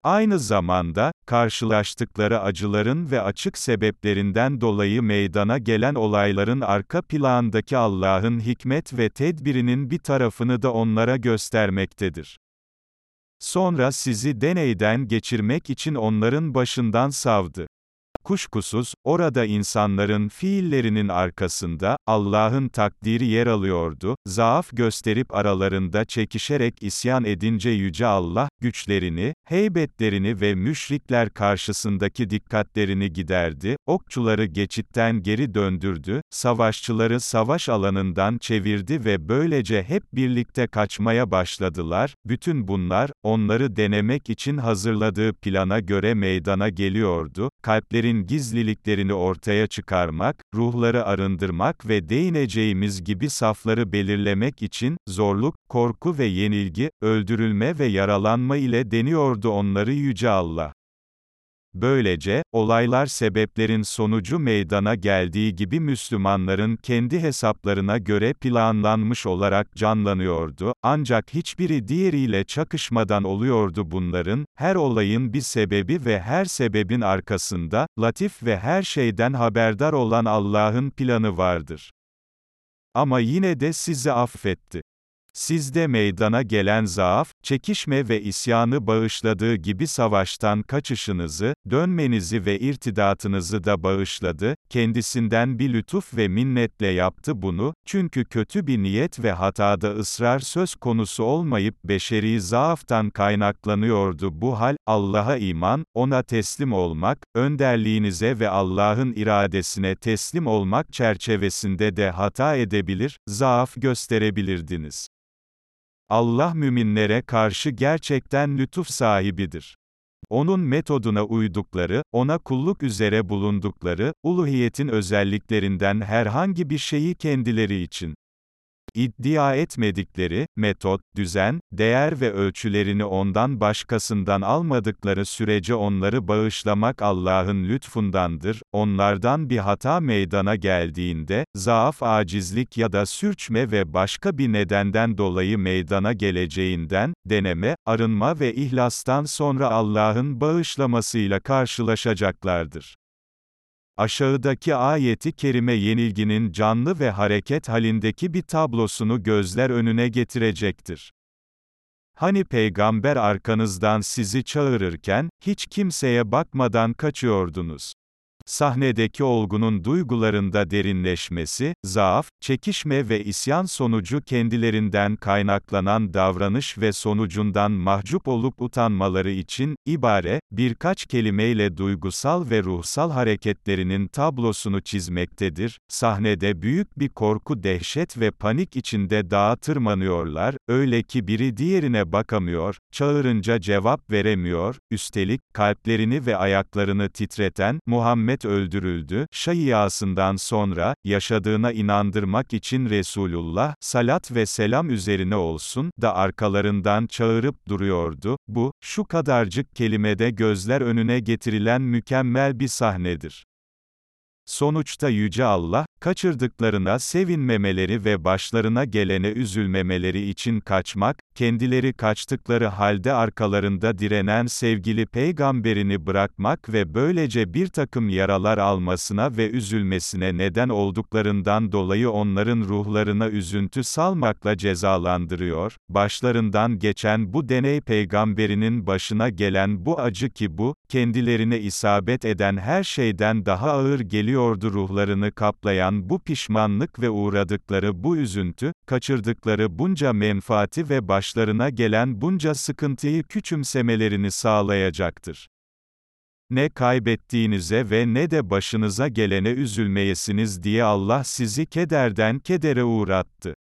Aynı zamanda, karşılaştıkları acıların ve açık sebeplerinden dolayı meydana gelen olayların arka plandaki Allah'ın hikmet ve tedbirinin bir tarafını da onlara göstermektedir. Sonra sizi deneyden geçirmek için onların başından savdı. Kuşkusuz, orada insanların fiillerinin arkasında, Allah'ın takdiri yer alıyordu, zaaf gösterip aralarında çekişerek isyan edince Yüce Allah, güçlerini, heybetlerini ve müşrikler karşısındaki dikkatlerini giderdi, okçuları geçitten geri döndürdü, savaşçıları savaş alanından çevirdi ve böylece hep birlikte kaçmaya başladılar, bütün bunlar, onları denemek için hazırladığı plana göre meydana geliyordu, kalplerin kalplerin gizliliklerini ortaya çıkarmak, ruhları arındırmak ve değineceğimiz gibi safları belirlemek için, zorluk, korku ve yenilgi, öldürülme ve yaralanma ile deniyordu onları Yüce Allah. Böylece, olaylar sebeplerin sonucu meydana geldiği gibi Müslümanların kendi hesaplarına göre planlanmış olarak canlanıyordu, ancak hiçbiri diğeriyle çakışmadan oluyordu bunların, her olayın bir sebebi ve her sebebin arkasında, latif ve her şeyden haberdar olan Allah'ın planı vardır. Ama yine de sizi affetti. Sizde meydana gelen zaaf, çekişme ve isyanı bağışladığı gibi savaştan kaçışınızı, dönmenizi ve irtidatınızı da bağışladı, kendisinden bir lütuf ve minnetle yaptı bunu, çünkü kötü bir niyet ve hatada ısrar söz konusu olmayıp beşeri zaaftan kaynaklanıyordu bu hal, Allah'a iman, ona teslim olmak, önderliğinize ve Allah'ın iradesine teslim olmak çerçevesinde de hata edebilir, zaaf gösterebilirdiniz. Allah müminlere karşı gerçekten lütuf sahibidir. Onun metoduna uydukları, ona kulluk üzere bulundukları, uluhiyetin özelliklerinden herhangi bir şeyi kendileri için iddia etmedikleri, metot, düzen, değer ve ölçülerini ondan başkasından almadıkları sürece onları bağışlamak Allah'ın lütfundandır, onlardan bir hata meydana geldiğinde, zaaf acizlik ya da sürçme ve başka bir nedenden dolayı meydana geleceğinden, deneme, arınma ve ihlastan sonra Allah'ın bağışlamasıyla karşılaşacaklardır. Aşağıdaki ayeti kerime yenilginin canlı ve hareket halindeki bir tablosunu gözler önüne getirecektir. Hani peygamber arkanızdan sizi çağırırken, hiç kimseye bakmadan kaçıyordunuz. Sahnedeki olgunun duygularında derinleşmesi, zaaf, çekişme ve isyan sonucu kendilerinden kaynaklanan davranış ve sonucundan mahcup olup utanmaları için, ibare, birkaç kelimeyle duygusal ve ruhsal hareketlerinin tablosunu çizmektedir. Sahnede büyük bir korku dehşet ve panik içinde dağa tırmanıyorlar, öyle ki biri diğerine bakamıyor, çağırınca cevap veremiyor, üstelik, kalplerini ve ayaklarını titreten, Muhammed Muhammed öldürüldü, şayiasından sonra, yaşadığına inandırmak için Resulullah, salat ve selam üzerine olsun, da arkalarından çağırıp duruyordu, bu, şu kadarcık kelimede gözler önüne getirilen mükemmel bir sahnedir. Sonuçta Yüce Allah, kaçırdıklarına sevinmemeleri ve başlarına gelene üzülmemeleri için kaçmak, kendileri kaçtıkları halde arkalarında direnen sevgili peygamberini bırakmak ve böylece bir takım yaralar almasına ve üzülmesine neden olduklarından dolayı onların ruhlarına üzüntü salmakla cezalandırıyor, başlarından geçen bu deney peygamberinin başına gelen bu acı ki bu, kendilerine isabet eden her şeyden daha ağır geliyordu ruhlarını kaplayan bu pişmanlık ve uğradıkları bu üzüntü, kaçırdıkları bunca menfaati ve başlarına gelen bunca sıkıntıyı küçümsemelerini sağlayacaktır. Ne kaybettiğinize ve ne de başınıza gelene üzülmeyesiniz diye Allah sizi kederden kedere uğrattı.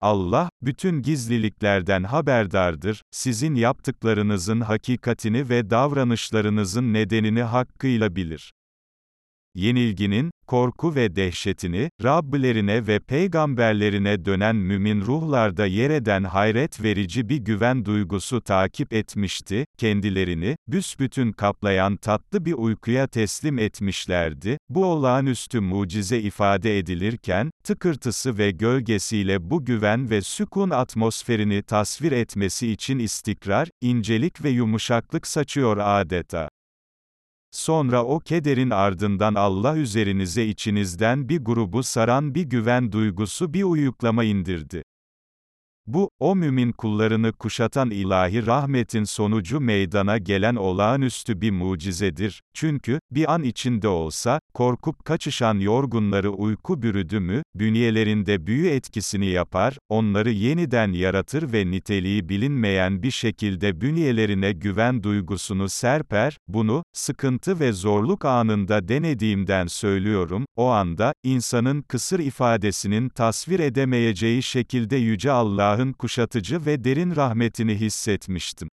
Allah, bütün gizliliklerden haberdardır, sizin yaptıklarınızın hakikatini ve davranışlarınızın nedenini hakkıyla bilir yenilginin, korku ve dehşetini, Rabbilerine ve peygamberlerine dönen mümin ruhlarda yer eden hayret verici bir güven duygusu takip etmişti, kendilerini, büsbütün kaplayan tatlı bir uykuya teslim etmişlerdi, bu olağanüstü mucize ifade edilirken, tıkırtısı ve gölgesiyle bu güven ve sükun atmosferini tasvir etmesi için istikrar, incelik ve yumuşaklık saçıyor adeta. Sonra o kederin ardından Allah üzerinize içinizden bir grubu saran bir güven duygusu bir uyuklama indirdi. Bu, o mümin kullarını kuşatan ilahi rahmetin sonucu meydana gelen olağanüstü bir mucizedir, çünkü, bir an içinde olsa, korkup kaçışan yorgunları uyku bürüdü mü, bünyelerinde büyü etkisini yapar, onları yeniden yaratır ve niteliği bilinmeyen bir şekilde bünyelerine güven duygusunu serper, bunu, sıkıntı ve zorluk anında denediğimden söylüyorum, o anda, insanın kısır ifadesinin tasvir edemeyeceği şekilde Yüce Allah Allah'ın kuşatıcı ve derin rahmetini hissetmiştim.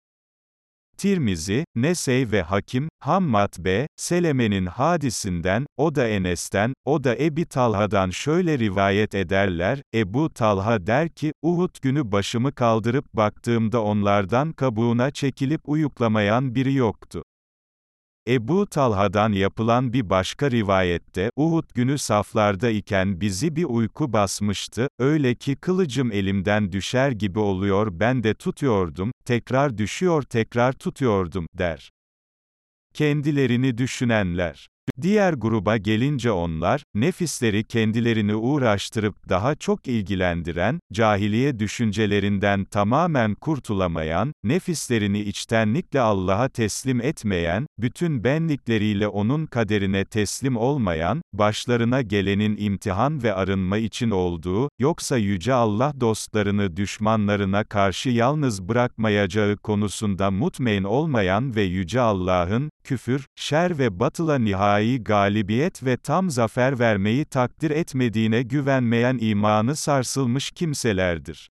Tirmizi, Nesey ve Hakim, Hammad B. Seleme'nin hadisinden, o da Enes'ten, o da Ebi Talha'dan şöyle rivayet ederler, Ebu Talha der ki, Uhud günü başımı kaldırıp baktığımda onlardan kabuğuna çekilip uyuklamayan biri yoktu. Ebu Talha'dan yapılan bir başka rivayette, Uhud günü saflarda iken bizi bir uyku basmıştı, öyle ki kılıcım elimden düşer gibi oluyor ben de tutuyordum, tekrar düşüyor tekrar tutuyordum, der. Kendilerini düşünenler Diğer gruba gelince onlar, nefisleri kendilerini uğraştırıp daha çok ilgilendiren, cahiliye düşüncelerinden tamamen kurtulamayan, nefislerini içtenlikle Allah'a teslim etmeyen, bütün benlikleriyle O'nun kaderine teslim olmayan, başlarına gelenin imtihan ve arınma için olduğu, yoksa Yüce Allah dostlarını düşmanlarına karşı yalnız bırakmayacağı konusunda mutmain olmayan ve Yüce Allah'ın, küfür, şer ve batıla nihai galibiyet ve tam zafer vermeyi takdir etmediğine güvenmeyen imanı sarsılmış kimselerdir.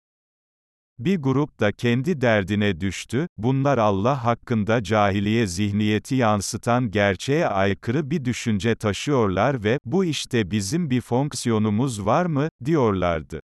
Bir grup da kendi derdine düştü, bunlar Allah hakkında cahiliye zihniyeti yansıtan gerçeğe aykırı bir düşünce taşıyorlar ve, bu işte bizim bir fonksiyonumuz var mı, diyorlardı.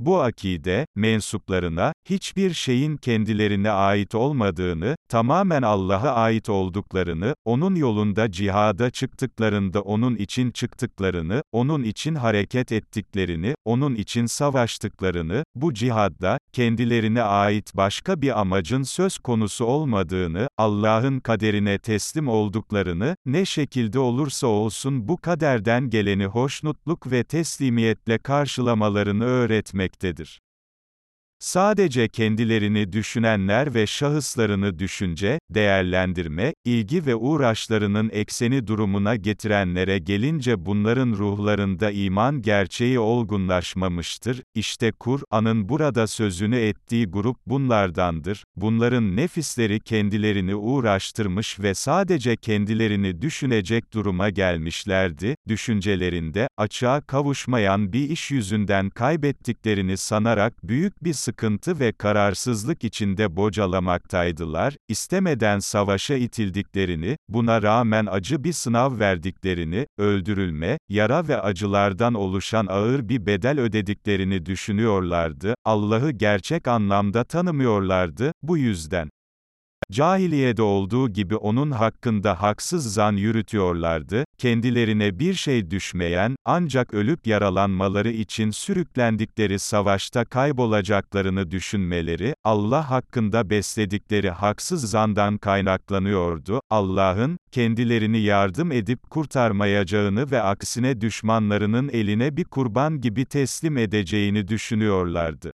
Bu akide, mensuplarına, hiçbir şeyin kendilerine ait olmadığını, tamamen Allah'a ait olduklarını, O'nun yolunda cihada çıktıklarında O'nun için çıktıklarını, O'nun için hareket ettiklerini, O'nun için savaştıklarını, bu cihadda, kendilerine ait başka bir amacın söz konusu olmadığını, Allah'ın kaderine teslim olduklarını, ne şekilde olursa olsun bu kaderden geleni hoşnutluk ve teslimiyetle karşılamalarını öğretmektedir. Sadece kendilerini düşünenler ve şahıslarını düşünce, değerlendirme, ilgi ve uğraşlarının ekseni durumuna getirenlere gelince bunların ruhlarında iman gerçeği olgunlaşmamıştır. İşte Kur'an'ın burada sözünü ettiği grup bunlardandır. Bunların nefisleri kendilerini uğraştırmış ve sadece kendilerini düşünecek duruma gelmişlerdi. Düşüncelerinde, açığa kavuşmayan bir iş yüzünden kaybettiklerini sanarak büyük bir sıkıntı ve kararsızlık içinde bocalamaktaydılar, istemeden savaşa itildiklerini, buna rağmen acı bir sınav verdiklerini, öldürülme, yara ve acılardan oluşan ağır bir bedel ödediklerini düşünüyorlardı, Allah'ı gerçek anlamda tanımıyorlardı, bu yüzden. Cahiliyede olduğu gibi onun hakkında haksız zan yürütüyorlardı, kendilerine bir şey düşmeyen, ancak ölüp yaralanmaları için sürüklendikleri savaşta kaybolacaklarını düşünmeleri, Allah hakkında besledikleri haksız zandan kaynaklanıyordu, Allah'ın, kendilerini yardım edip kurtarmayacağını ve aksine düşmanlarının eline bir kurban gibi teslim edeceğini düşünüyorlardı.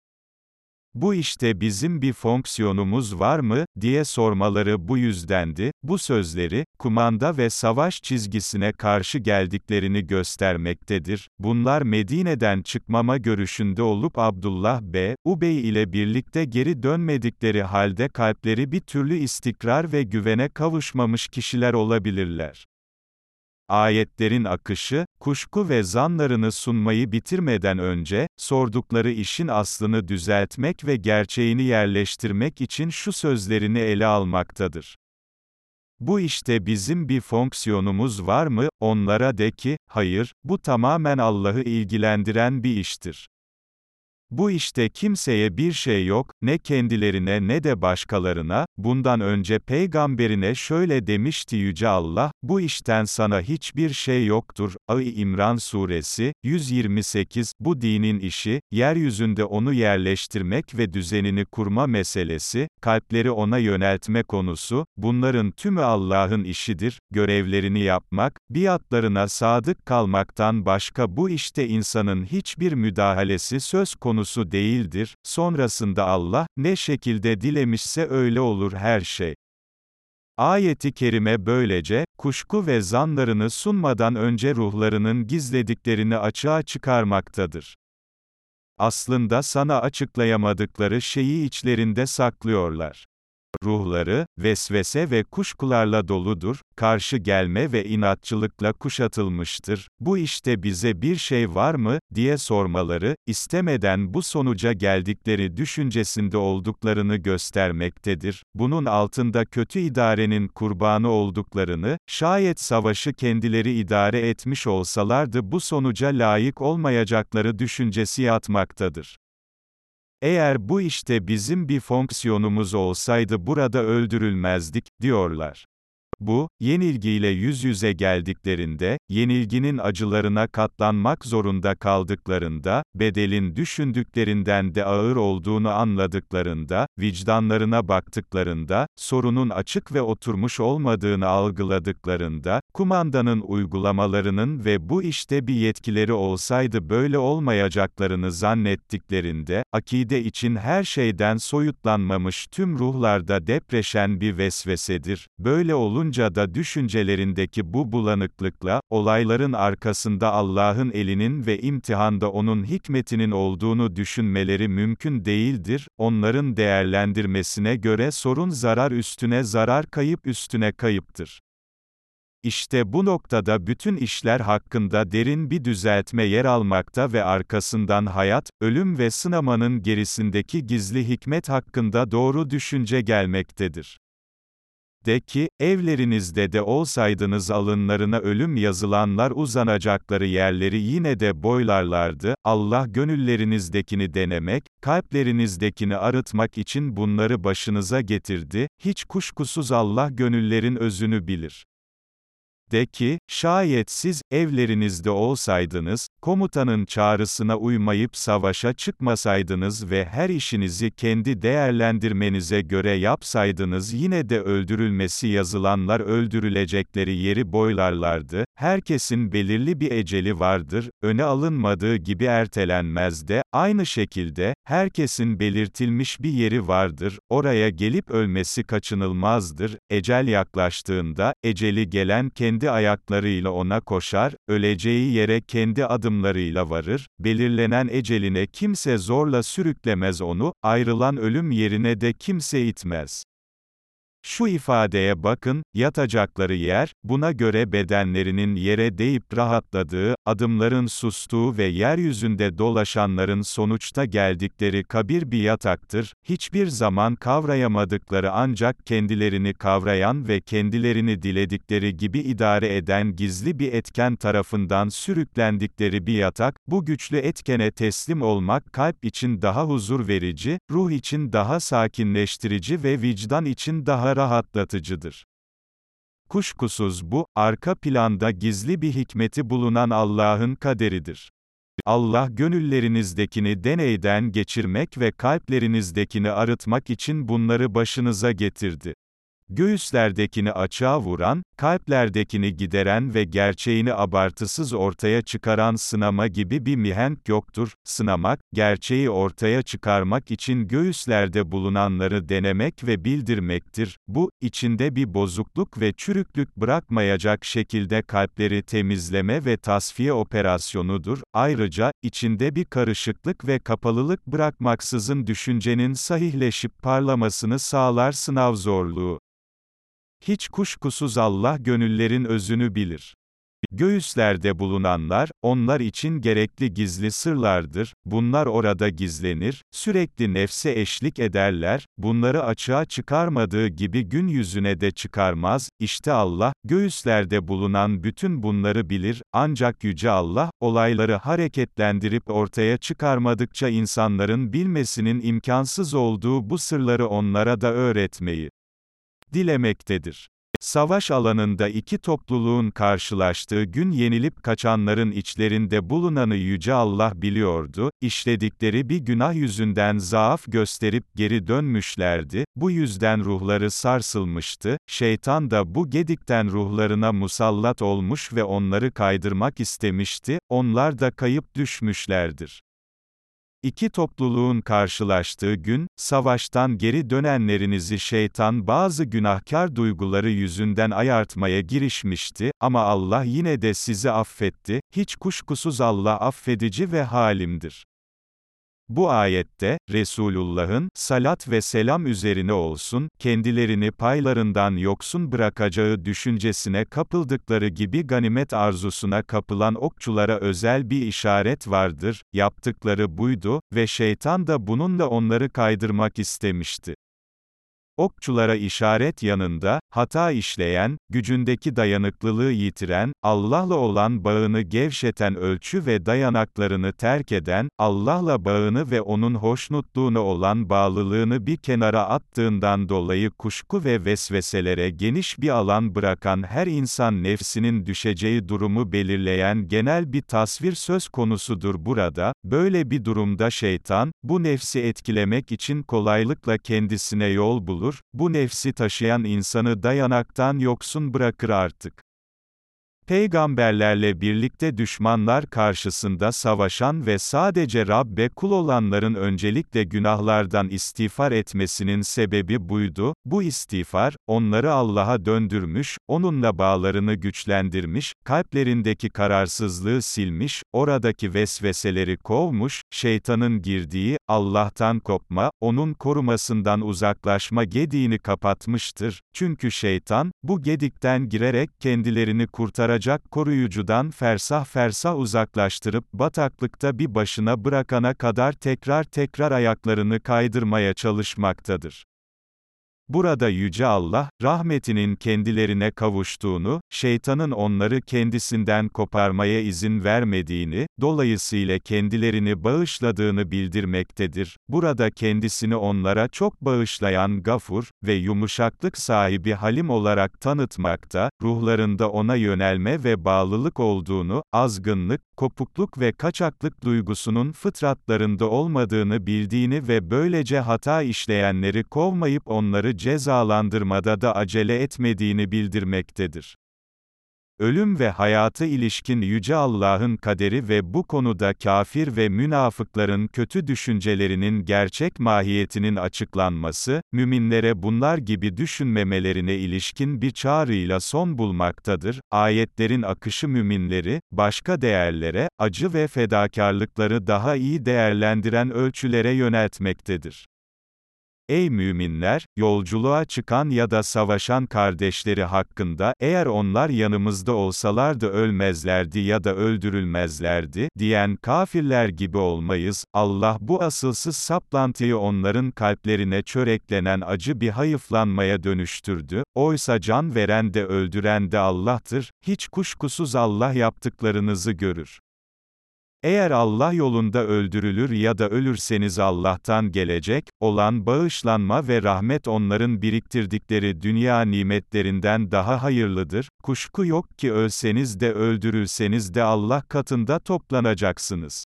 Bu işte bizim bir fonksiyonumuz var mı, diye sormaları bu yüzdendi, bu sözleri, kumanda ve savaş çizgisine karşı geldiklerini göstermektedir. Bunlar Medine'den çıkmama görüşünde olup Abdullah B. Ubey ile birlikte geri dönmedikleri halde kalpleri bir türlü istikrar ve güvene kavuşmamış kişiler olabilirler. Ayetlerin akışı, kuşku ve zanlarını sunmayı bitirmeden önce, sordukları işin aslını düzeltmek ve gerçeğini yerleştirmek için şu sözlerini ele almaktadır. Bu işte bizim bir fonksiyonumuz var mı? Onlara de ki, hayır, bu tamamen Allah'ı ilgilendiren bir iştir. Bu işte kimseye bir şey yok, ne kendilerine ne de başkalarına, bundan önce peygamberine şöyle demişti Yüce Allah, bu işten sana hiçbir şey yoktur. Ali İmran Suresi, 128, bu dinin işi, yeryüzünde onu yerleştirmek ve düzenini kurma meselesi, kalpleri ona yöneltme konusu, bunların tümü Allah'ın işidir, görevlerini yapmak, biatlarına sadık kalmaktan başka bu işte insanın hiçbir müdahalesi söz konusu konusu değildir, sonrasında Allah, ne şekilde dilemişse öyle olur her şey. Ayeti kerime böylece, kuşku ve zanlarını sunmadan önce ruhlarının gizlediklerini açığa çıkarmaktadır. Aslında sana açıklayamadıkları şeyi içlerinde saklıyorlar ruhları, vesvese ve kuşkularla doludur, karşı gelme ve inatçılıkla kuşatılmıştır. Bu işte bize bir şey var mı, diye sormaları, istemeden bu sonuca geldikleri düşüncesinde olduklarını göstermektedir. Bunun altında kötü idarenin kurbanı olduklarını, şayet savaşı kendileri idare etmiş olsalardı bu sonuca layık olmayacakları düşüncesi yatmaktadır. Eğer bu işte bizim bir fonksiyonumuz olsaydı burada öldürülmezdik, diyorlar. Bu, yenilgiyle yüz yüze geldiklerinde, yenilginin acılarına katlanmak zorunda kaldıklarında, bedelin düşündüklerinden de ağır olduğunu anladıklarında, vicdanlarına baktıklarında, sorunun açık ve oturmuş olmadığını algıladıklarında, kumandanın uygulamalarının ve bu işte bir yetkileri olsaydı böyle olmayacaklarını zannettiklerinde, akide için her şeyden soyutlanmamış tüm ruhlarda depreşen bir vesvesedir. Böyle olunca, olunca da düşüncelerindeki bu bulanıklıkla, olayların arkasında Allah'ın elinin ve imtihanda onun hikmetinin olduğunu düşünmeleri mümkün değildir, onların değerlendirmesine göre sorun zarar üstüne zarar kayıp üstüne kayıptır. İşte bu noktada bütün işler hakkında derin bir düzeltme yer almakta ve arkasından hayat, ölüm ve sınamanın gerisindeki gizli hikmet hakkında doğru düşünce gelmektedir. De ki, evlerinizde de olsaydınız alınlarına ölüm yazılanlar uzanacakları yerleri yine de boylarlardı, Allah gönüllerinizdekini denemek, kalplerinizdekini arıtmak için bunları başınıza getirdi, hiç kuşkusuz Allah gönüllerin özünü bilir. De ki, şayet siz, evlerinizde olsaydınız, komutanın çağrısına uymayıp savaşa çıkmasaydınız ve her işinizi kendi değerlendirmenize göre yapsaydınız yine de öldürülmesi yazılanlar öldürülecekleri yeri boylarlardı, herkesin belirli bir eceli vardır, öne alınmadığı gibi ertelenmez de, aynı şekilde, herkesin belirtilmiş bir yeri vardır, oraya gelip ölmesi kaçınılmazdır, ecel yaklaştığında, eceli gelen kendi ayaklarıyla ona koşar, öleceği yere kendi adımlarıyla varır, belirlenen eceline kimse zorla sürüklemez onu, ayrılan ölüm yerine de kimse itmez. Şu ifadeye bakın, yatacakları yer, buna göre bedenlerinin yere değip rahatladığı, adımların sustuğu ve yeryüzünde dolaşanların sonuçta geldikleri kabir bir yataktır, hiçbir zaman kavrayamadıkları ancak kendilerini kavrayan ve kendilerini diledikleri gibi idare eden gizli bir etken tarafından sürüklendikleri bir yatak, bu güçlü etkene teslim olmak kalp için daha huzur verici, ruh için daha sakinleştirici ve vicdan için daha rahatlatıcıdır. Kuşkusuz bu, arka planda gizli bir hikmeti bulunan Allah'ın kaderidir. Allah gönüllerinizdekini deneyden geçirmek ve kalplerinizdekini arıtmak için bunları başınıza getirdi göğüslerdekini açığa vuran, kalplerdekini gideren ve gerçeğini abartısız ortaya çıkaran sınama gibi bir mihenk yoktur. Sınamak, gerçeği ortaya çıkarmak için göğüslerde bulunanları denemek ve bildirmektir. Bu, içinde bir bozukluk ve çürüklük bırakmayacak şekilde kalpleri temizleme ve tasfiye operasyonudur. Ayrıca, içinde bir karışıklık ve kapalılık bırakmaksızın düşüncenin sahihleşip parlamasını sağlar sınav zorluğu. Hiç kuşkusuz Allah gönüllerin özünü bilir. Göğüslerde bulunanlar, onlar için gerekli gizli sırlardır, bunlar orada gizlenir, sürekli nefse eşlik ederler, bunları açığa çıkarmadığı gibi gün yüzüne de çıkarmaz, İşte Allah, göğüslerde bulunan bütün bunları bilir, ancak Yüce Allah, olayları hareketlendirip ortaya çıkarmadıkça insanların bilmesinin imkansız olduğu bu sırları onlara da öğretmeyi dilemektedir. Savaş alanında iki topluluğun karşılaştığı gün yenilip kaçanların içlerinde bulunanı Yüce Allah biliyordu, işledikleri bir günah yüzünden zaaf gösterip geri dönmüşlerdi, bu yüzden ruhları sarsılmıştı, şeytan da bu gedikten ruhlarına musallat olmuş ve onları kaydırmak istemişti, onlar da kayıp düşmüşlerdir. İki topluluğun karşılaştığı gün, savaştan geri dönenlerinizi şeytan bazı günahkar duyguları yüzünden ayartmaya girişmişti, ama Allah yine de sizi affetti, hiç kuşkusuz Allah affedici ve halimdir. Bu ayette, Resulullah'ın, salat ve selam üzerine olsun, kendilerini paylarından yoksun bırakacağı düşüncesine kapıldıkları gibi ganimet arzusuna kapılan okçulara özel bir işaret vardır, yaptıkları buydu ve şeytan da bununla onları kaydırmak istemişti. Okçulara işaret yanında, hata işleyen, gücündeki dayanıklılığı yitiren, Allah'la olan bağını gevşeten ölçü ve dayanaklarını terk eden, Allah'la bağını ve onun hoşnutluğunu olan bağlılığını bir kenara attığından dolayı kuşku ve vesveselere geniş bir alan bırakan her insan nefsinin düşeceği durumu belirleyen genel bir tasvir söz konusudur burada, böyle bir durumda şeytan, bu nefsi etkilemek için kolaylıkla kendisine yol bulur, olur, bu nefsi taşıyan insanı dayanaktan yoksun bırakır artık. Peygamberlerle birlikte düşmanlar karşısında savaşan ve sadece Rabbe kul olanların öncelikle günahlardan istiğfar etmesinin sebebi buydu, bu istiğfar, onları Allah'a döndürmüş, onunla bağlarını güçlendirmiş, kalplerindeki kararsızlığı silmiş, oradaki vesveseleri kovmuş, şeytanın girdiği, Allah'tan kopma, onun korumasından uzaklaşma gediğini kapatmıştır, çünkü şeytan, bu gedikten girerek kendilerini kurtaracak olacak koruyucudan fersah fersah uzaklaştırıp bataklıkta bir başına bırakana kadar tekrar tekrar ayaklarını kaydırmaya çalışmaktadır. Burada Yüce Allah, rahmetinin kendilerine kavuştuğunu, şeytanın onları kendisinden koparmaya izin vermediğini, dolayısıyla kendilerini bağışladığını bildirmektedir. Burada kendisini onlara çok bağışlayan gafur ve yumuşaklık sahibi halim olarak tanıtmakta, ruhlarında ona yönelme ve bağlılık olduğunu, azgınlık, kopukluk ve kaçaklık duygusunun fıtratlarında olmadığını bildiğini ve böylece hata işleyenleri kovmayıp onları cezalandırmada da acele etmediğini bildirmektedir. Ölüm ve hayata ilişkin Yüce Allah'ın kaderi ve bu konuda kafir ve münafıkların kötü düşüncelerinin gerçek mahiyetinin açıklanması, müminlere bunlar gibi düşünmemelerine ilişkin bir çağrıyla son bulmaktadır. Ayetlerin akışı müminleri, başka değerlere, acı ve fedakarlıkları daha iyi değerlendiren ölçülere yöneltmektedir. Ey müminler, yolculuğa çıkan ya da savaşan kardeşleri hakkında, eğer onlar yanımızda olsalardı ölmezlerdi ya da öldürülmezlerdi, diyen kafirler gibi olmayız, Allah bu asılsız saplantıyı onların kalplerine çöreklenen acı bir hayıflanmaya dönüştürdü, oysa can veren de öldüren de Allah'tır, hiç kuşkusuz Allah yaptıklarınızı görür. Eğer Allah yolunda öldürülür ya da ölürseniz Allah'tan gelecek, olan bağışlanma ve rahmet onların biriktirdikleri dünya nimetlerinden daha hayırlıdır, kuşku yok ki ölseniz de öldürülseniz de Allah katında toplanacaksınız.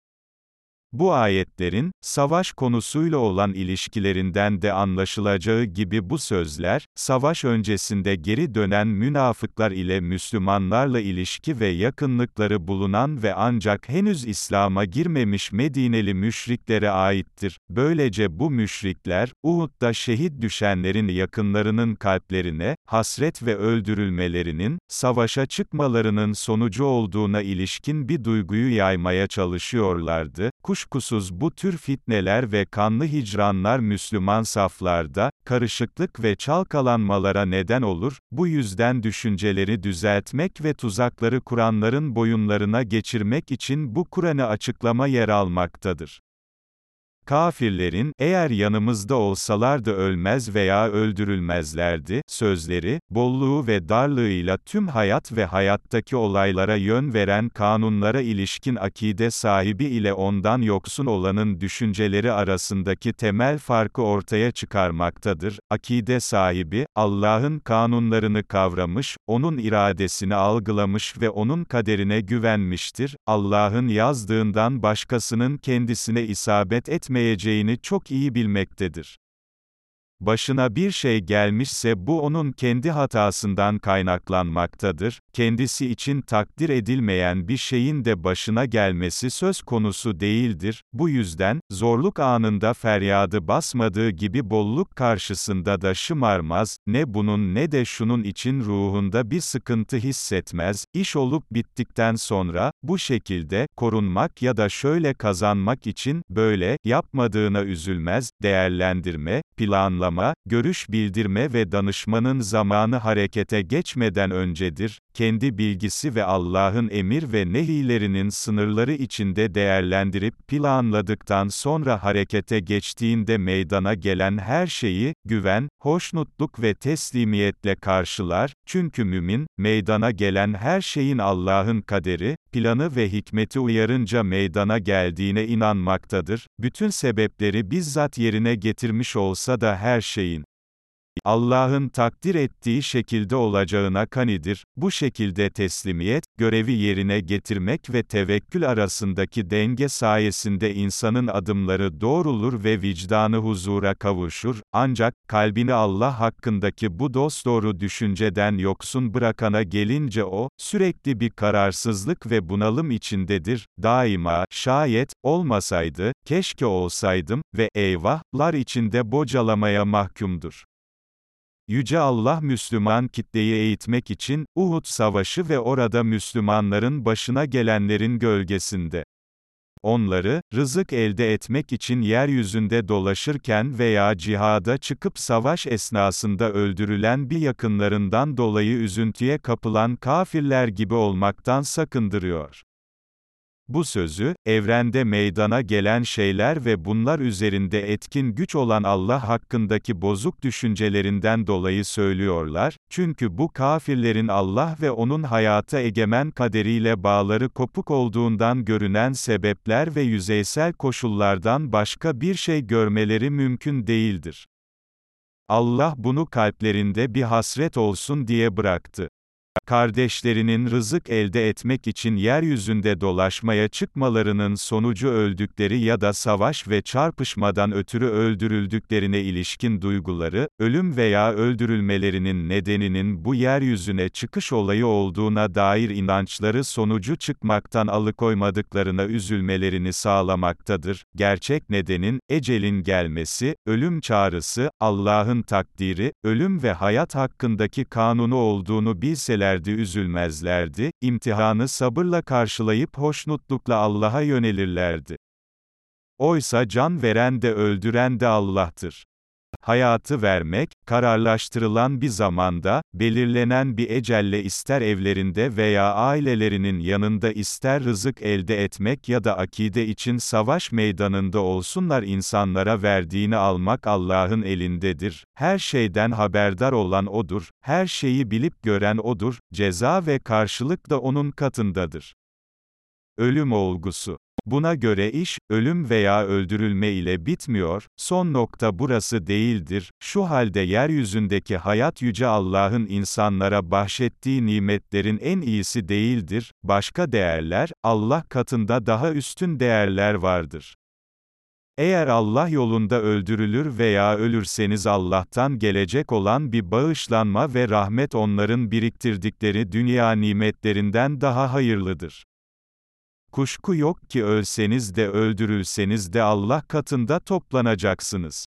Bu ayetlerin, savaş konusuyla olan ilişkilerinden de anlaşılacağı gibi bu sözler, savaş öncesinde geri dönen münafıklar ile Müslümanlarla ilişki ve yakınlıkları bulunan ve ancak henüz İslam'a girmemiş Medineli müşriklere aittir. Böylece bu müşrikler, Uhud'da şehit düşenlerin yakınlarının kalplerine, hasret ve öldürülmelerinin, savaşa çıkmalarının sonucu olduğuna ilişkin bir duyguyu yaymaya çalışıyorlardı. Kuş Kuşkusuz bu tür fitneler ve kanlı hicranlar Müslüman saflarda, karışıklık ve çalkalanmalara neden olur, bu yüzden düşünceleri düzeltmek ve tuzakları kuranların boyunlarına geçirmek için bu Kur'an'ı açıklama yer almaktadır. Kafirlerin, eğer yanımızda olsalardı ölmez veya öldürülmezlerdi, sözleri, bolluğu ve darlığıyla tüm hayat ve hayattaki olaylara yön veren kanunlara ilişkin akide sahibi ile ondan yoksun olanın düşünceleri arasındaki temel farkı ortaya çıkarmaktadır. Akide sahibi, Allah'ın kanunlarını kavramış, onun iradesini algılamış ve onun kaderine güvenmiştir. Allah'ın yazdığından başkasının kendisine isabet etmediğini etmeyeceğini çok iyi bilmektedir. Başına bir şey gelmişse bu onun kendi hatasından kaynaklanmaktadır, kendisi için takdir edilmeyen bir şeyin de başına gelmesi söz konusu değildir, bu yüzden, zorluk anında feryadı basmadığı gibi bolluk karşısında da şımarmaz, ne bunun ne de şunun için ruhunda bir sıkıntı hissetmez, iş olup bittikten sonra, bu şekilde, korunmak ya da şöyle kazanmak için, böyle, yapmadığına üzülmez, değerlendirme, planlama, görüş bildirme ve danışmanın zamanı harekete geçmeden öncedir, kendi bilgisi ve Allah'ın emir ve nehilerinin sınırları içinde değerlendirip planladıktan sonra harekete geçtiğinde meydana gelen her şeyi, güven, hoşnutluk ve teslimiyetle karşılar, çünkü mümin, meydana gelen her şeyin Allah'ın kaderi, planı ve hikmeti uyarınca meydana geldiğine inanmaktadır, bütün sebepleri bizzat yerine getirmiş olsa da her şeyin, Allah'ın takdir ettiği şekilde olacağına kanidir. Bu şekilde teslimiyet, görevi yerine getirmek ve tevekkül arasındaki denge sayesinde insanın adımları doğrulur ve vicdanı huzura kavuşur. Ancak, kalbini Allah hakkındaki bu dosdoğru düşünceden yoksun bırakana gelince o, sürekli bir kararsızlık ve bunalım içindedir. Daima, şayet, olmasaydı, keşke olsaydım ve eyvahlar içinde bocalamaya mahkumdur. Yüce Allah Müslüman kitleyi eğitmek için, Uhud Savaşı ve orada Müslümanların başına gelenlerin gölgesinde. Onları, rızık elde etmek için yeryüzünde dolaşırken veya cihada çıkıp savaş esnasında öldürülen bir yakınlarından dolayı üzüntüye kapılan kafirler gibi olmaktan sakındırıyor. Bu sözü, evrende meydana gelen şeyler ve bunlar üzerinde etkin güç olan Allah hakkındaki bozuk düşüncelerinden dolayı söylüyorlar, çünkü bu kafirlerin Allah ve onun hayata egemen kaderiyle bağları kopuk olduğundan görünen sebepler ve yüzeysel koşullardan başka bir şey görmeleri mümkün değildir. Allah bunu kalplerinde bir hasret olsun diye bıraktı kardeşlerinin rızık elde etmek için yeryüzünde dolaşmaya çıkmalarının sonucu öldükleri ya da savaş ve çarpışmadan ötürü öldürüldüklerine ilişkin duyguları, ölüm veya öldürülmelerinin nedeninin bu yeryüzüne çıkış olayı olduğuna dair inançları sonucu çıkmaktan alıkoymadıklarına üzülmelerini sağlamaktadır. Gerçek nedenin, ecelin gelmesi, ölüm çağrısı, Allah'ın takdiri, ölüm ve hayat hakkındaki kanunu olduğunu bilseler üzülürlerdi üzülmezlerdi, imtihanı sabırla karşılayıp hoşnutlukla Allah'a yönelirlerdi. Oysa can veren de öldüren de Allah'tır hayatı vermek, kararlaştırılan bir zamanda, belirlenen bir ecelle ister evlerinde veya ailelerinin yanında ister rızık elde etmek ya da akide için savaş meydanında olsunlar insanlara verdiğini almak Allah'ın elindedir. Her şeyden haberdar olan O'dur, her şeyi bilip gören O'dur, ceza ve karşılık da O'nun katındadır. Ölüm olgusu Buna göre iş, ölüm veya öldürülme ile bitmiyor, son nokta burası değildir, şu halde yeryüzündeki hayat yüce Allah'ın insanlara bahşettiği nimetlerin en iyisi değildir, başka değerler, Allah katında daha üstün değerler vardır. Eğer Allah yolunda öldürülür veya ölürseniz Allah'tan gelecek olan bir bağışlanma ve rahmet onların biriktirdikleri dünya nimetlerinden daha hayırlıdır. Kuşku yok ki ölseniz de öldürülseniz de Allah katında toplanacaksınız.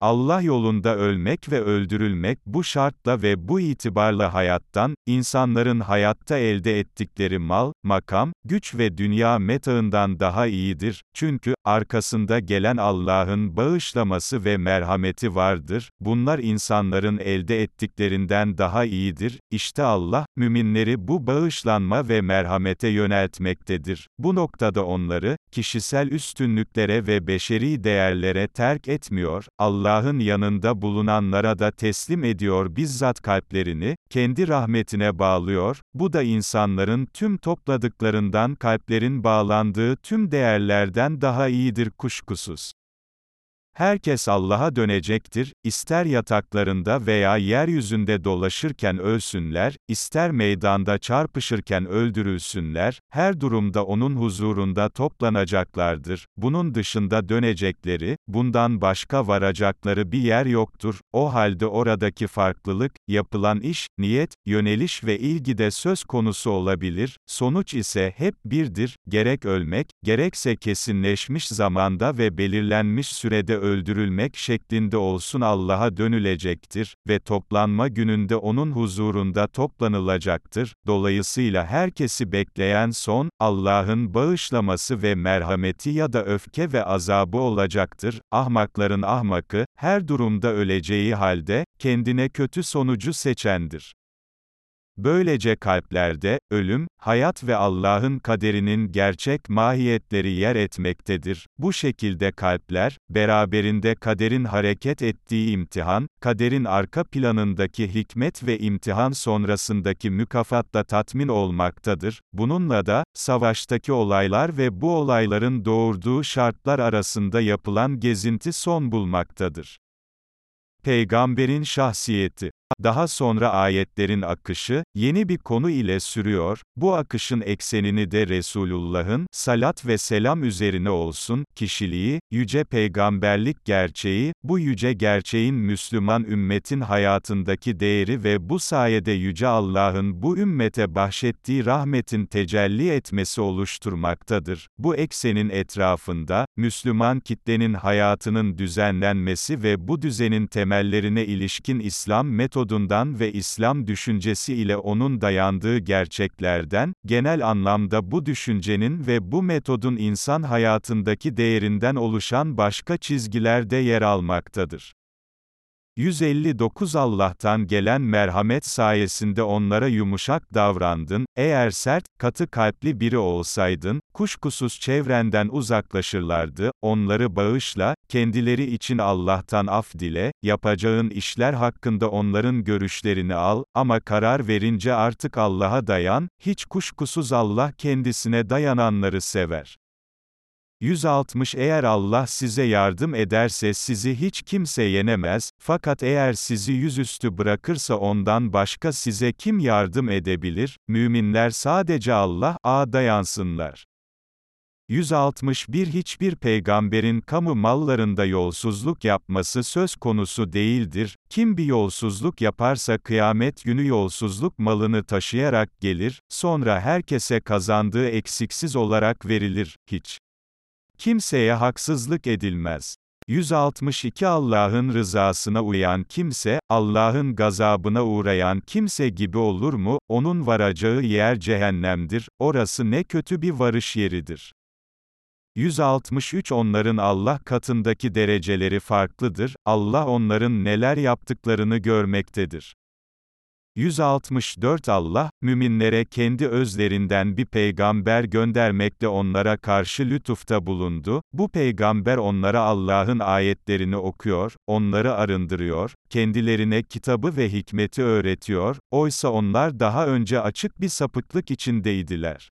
Allah yolunda ölmek ve öldürülmek bu şartla ve bu itibarla hayattan, insanların hayatta elde ettikleri mal, makam, güç ve dünya metağından daha iyidir, çünkü, arkasında gelen Allah'ın bağışlaması ve merhameti vardır, bunlar insanların elde ettiklerinden daha iyidir, İşte Allah, müminleri bu bağışlanma ve merhamete yöneltmektedir. Bu noktada onları, kişisel üstünlüklere ve beşeri değerlere terk etmiyor, Allah, Allah'ın yanında bulunanlara da teslim ediyor bizzat kalplerini, kendi rahmetine bağlıyor, bu da insanların tüm topladıklarından kalplerin bağlandığı tüm değerlerden daha iyidir kuşkusuz. Herkes Allah'a dönecektir, ister yataklarında veya yeryüzünde dolaşırken ölsünler, ister meydanda çarpışırken öldürülsünler, her durumda O'nun huzurunda toplanacaklardır. Bunun dışında dönecekleri, bundan başka varacakları bir yer yoktur. O halde oradaki farklılık, yapılan iş, niyet, yöneliş ve ilgide söz konusu olabilir, sonuç ise hep birdir, gerek ölmek, gerekse kesinleşmiş zamanda ve belirlenmiş sürede öldürülmek şeklinde olsun Allah'a dönülecektir ve toplanma gününde onun huzurunda toplanılacaktır. Dolayısıyla herkesi bekleyen son, Allah'ın bağışlaması ve merhameti ya da öfke ve azabı olacaktır. Ahmakların ahmakı, her durumda öleceği halde, kendine kötü sonucu seçendir. Böylece kalplerde, ölüm, hayat ve Allah'ın kaderinin gerçek mahiyetleri yer etmektedir. Bu şekilde kalpler, beraberinde kaderin hareket ettiği imtihan, kaderin arka planındaki hikmet ve imtihan sonrasındaki mükafatla tatmin olmaktadır. Bununla da, savaştaki olaylar ve bu olayların doğurduğu şartlar arasında yapılan gezinti son bulmaktadır. Peygamberin şahsiyeti daha sonra ayetlerin akışı, yeni bir konu ile sürüyor, bu akışın eksenini de Resulullah'ın, salat ve selam üzerine olsun, kişiliği, yüce peygamberlik gerçeği, bu yüce gerçeğin Müslüman ümmetin hayatındaki değeri ve bu sayede yüce Allah'ın bu ümmete bahşettiği rahmetin tecelli etmesi oluşturmaktadır. Bu eksenin etrafında, Müslüman kitlenin hayatının düzenlenmesi ve bu düzenin temellerine ilişkin İslam metodu metodundan ve İslam düşüncesi ile onun dayandığı gerçeklerden, genel anlamda bu düşüncenin ve bu metodun insan hayatındaki değerinden oluşan başka çizgiler de yer almaktadır. 159 Allah'tan gelen merhamet sayesinde onlara yumuşak davrandın, eğer sert, katı kalpli biri olsaydın, kuşkusuz çevrenden uzaklaşırlardı, onları bağışla, kendileri için Allah'tan af dile, yapacağın işler hakkında onların görüşlerini al, ama karar verince artık Allah'a dayan, hiç kuşkusuz Allah kendisine dayananları sever. 160 Eğer Allah size yardım ederse sizi hiç kimse yenemez, fakat eğer sizi yüzüstü bırakırsa ondan başka size kim yardım edebilir? Müminler sadece Allah'a dayansınlar. 161 Hiçbir peygamberin kamu mallarında yolsuzluk yapması söz konusu değildir. Kim bir yolsuzluk yaparsa kıyamet günü yolsuzluk malını taşıyarak gelir, sonra herkese kazandığı eksiksiz olarak verilir, hiç. Kimseye haksızlık edilmez. 162 Allah'ın rızasına uyan kimse, Allah'ın gazabına uğrayan kimse gibi olur mu? Onun varacağı yer cehennemdir, orası ne kötü bir varış yeridir. 163 Onların Allah katındaki dereceleri farklıdır, Allah onların neler yaptıklarını görmektedir. 164 Allah, müminlere kendi özlerinden bir peygamber göndermekle onlara karşı lütufta bulundu, bu peygamber onlara Allah'ın ayetlerini okuyor, onları arındırıyor, kendilerine kitabı ve hikmeti öğretiyor, oysa onlar daha önce açık bir sapıklık içindeydiler.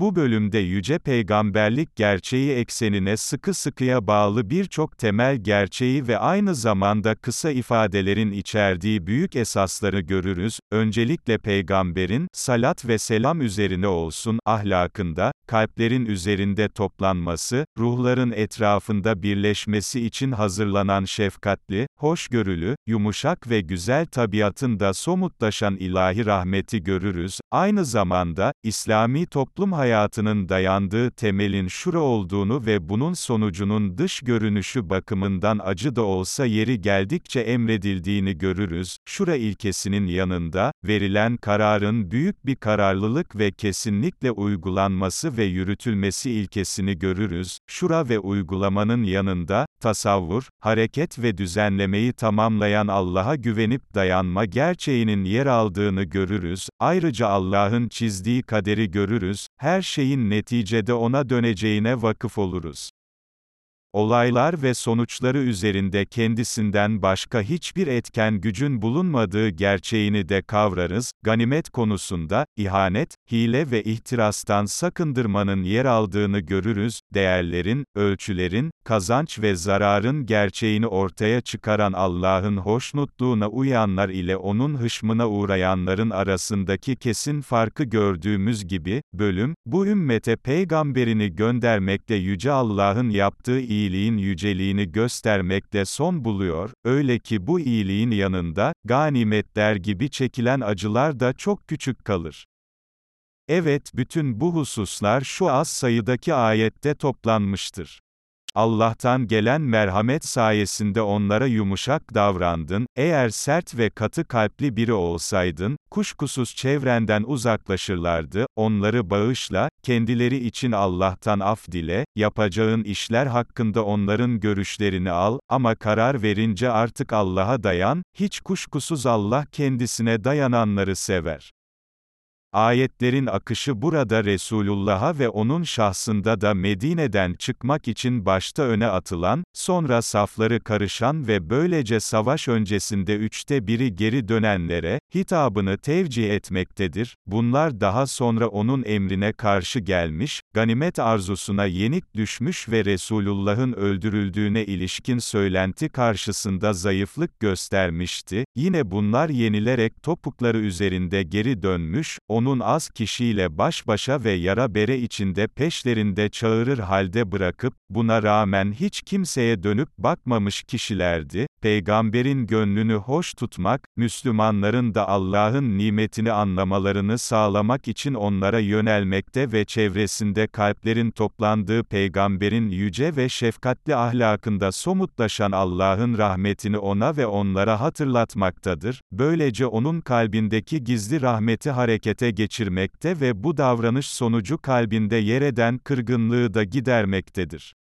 Bu bölümde yüce peygamberlik gerçeği eksenine sıkı sıkıya bağlı birçok temel gerçeği ve aynı zamanda kısa ifadelerin içerdiği büyük esasları görürüz. Öncelikle peygamberin salat ve selam üzerine olsun ahlakında, kalplerin üzerinde toplanması, ruhların etrafında birleşmesi için hazırlanan şefkatli, hoşgörülü, yumuşak ve güzel tabiatında somutlaşan ilahi rahmeti görürüz. Aynı zamanda İslami toplum hayatında hayatının dayandığı temelin şura olduğunu ve bunun sonucunun dış görünüşü bakımından acı da olsa yeri geldikçe emredildiğini görürüz. Şura ilkesinin yanında, verilen kararın büyük bir kararlılık ve kesinlikle uygulanması ve yürütülmesi ilkesini görürüz. Şura ve uygulamanın yanında, tasavvur, hareket ve düzenlemeyi tamamlayan Allah'a güvenip dayanma gerçeğinin yer aldığını görürüz. Ayrıca Allah'ın çizdiği kaderi görürüz. Her şeyin neticede ona döneceğine vakıf oluruz. Olaylar ve sonuçları üzerinde kendisinden başka hiçbir etken gücün bulunmadığı gerçeğini de kavrarız. Ganimet konusunda, ihanet, hile ve ihtirastan sakındırmanın yer aldığını görürüz. Değerlerin, ölçülerin, kazanç ve zararın gerçeğini ortaya çıkaran Allah'ın hoşnutluğuna uyanlar ile onun hışmına uğrayanların arasındaki kesin farkı gördüğümüz gibi, bölüm, bu ümmete peygamberini göndermekte Yüce Allah'ın yaptığı iyiliğin yüceliğini göstermekte son buluyor, öyle ki bu iyiliğin yanında, ganimetler gibi çekilen acılar da çok küçük kalır. Evet, bütün bu hususlar şu az sayıdaki ayette toplanmıştır. Allah'tan gelen merhamet sayesinde onlara yumuşak davrandın, eğer sert ve katı kalpli biri olsaydın, kuşkusuz çevrenden uzaklaşırlardı, onları bağışla, kendileri için Allah'tan af dile, yapacağın işler hakkında onların görüşlerini al, ama karar verince artık Allah'a dayan, hiç kuşkusuz Allah kendisine dayananları sever. Ayetlerin akışı burada Resulullah'a ve onun şahsında da Medine'den çıkmak için başta öne atılan, sonra safları karışan ve böylece savaş öncesinde üçte biri geri dönenlere, hitabını tevcih etmektedir. Bunlar daha sonra onun emrine karşı gelmiş, ganimet arzusuna yenik düşmüş ve Resulullah'ın öldürüldüğüne ilişkin söylenti karşısında zayıflık göstermişti. Yine bunlar yenilerek topukları üzerinde geri dönmüş, onun az kişiyle baş başa ve yara bere içinde peşlerinde çağırır halde bırakıp, buna rağmen hiç kimseye dönüp bakmamış kişilerdi, peygamberin gönlünü hoş tutmak, Müslümanların da Allah'ın nimetini anlamalarını sağlamak için onlara yönelmekte ve çevresinde kalplerin toplandığı peygamberin yüce ve şefkatli ahlakında somutlaşan Allah'ın rahmetini ona ve onlara hatırlatmaktadır, böylece onun kalbindeki gizli rahmeti harekete geçirmekte ve bu davranış sonucu kalbinde yer eden kırgınlığı da gidermektedir.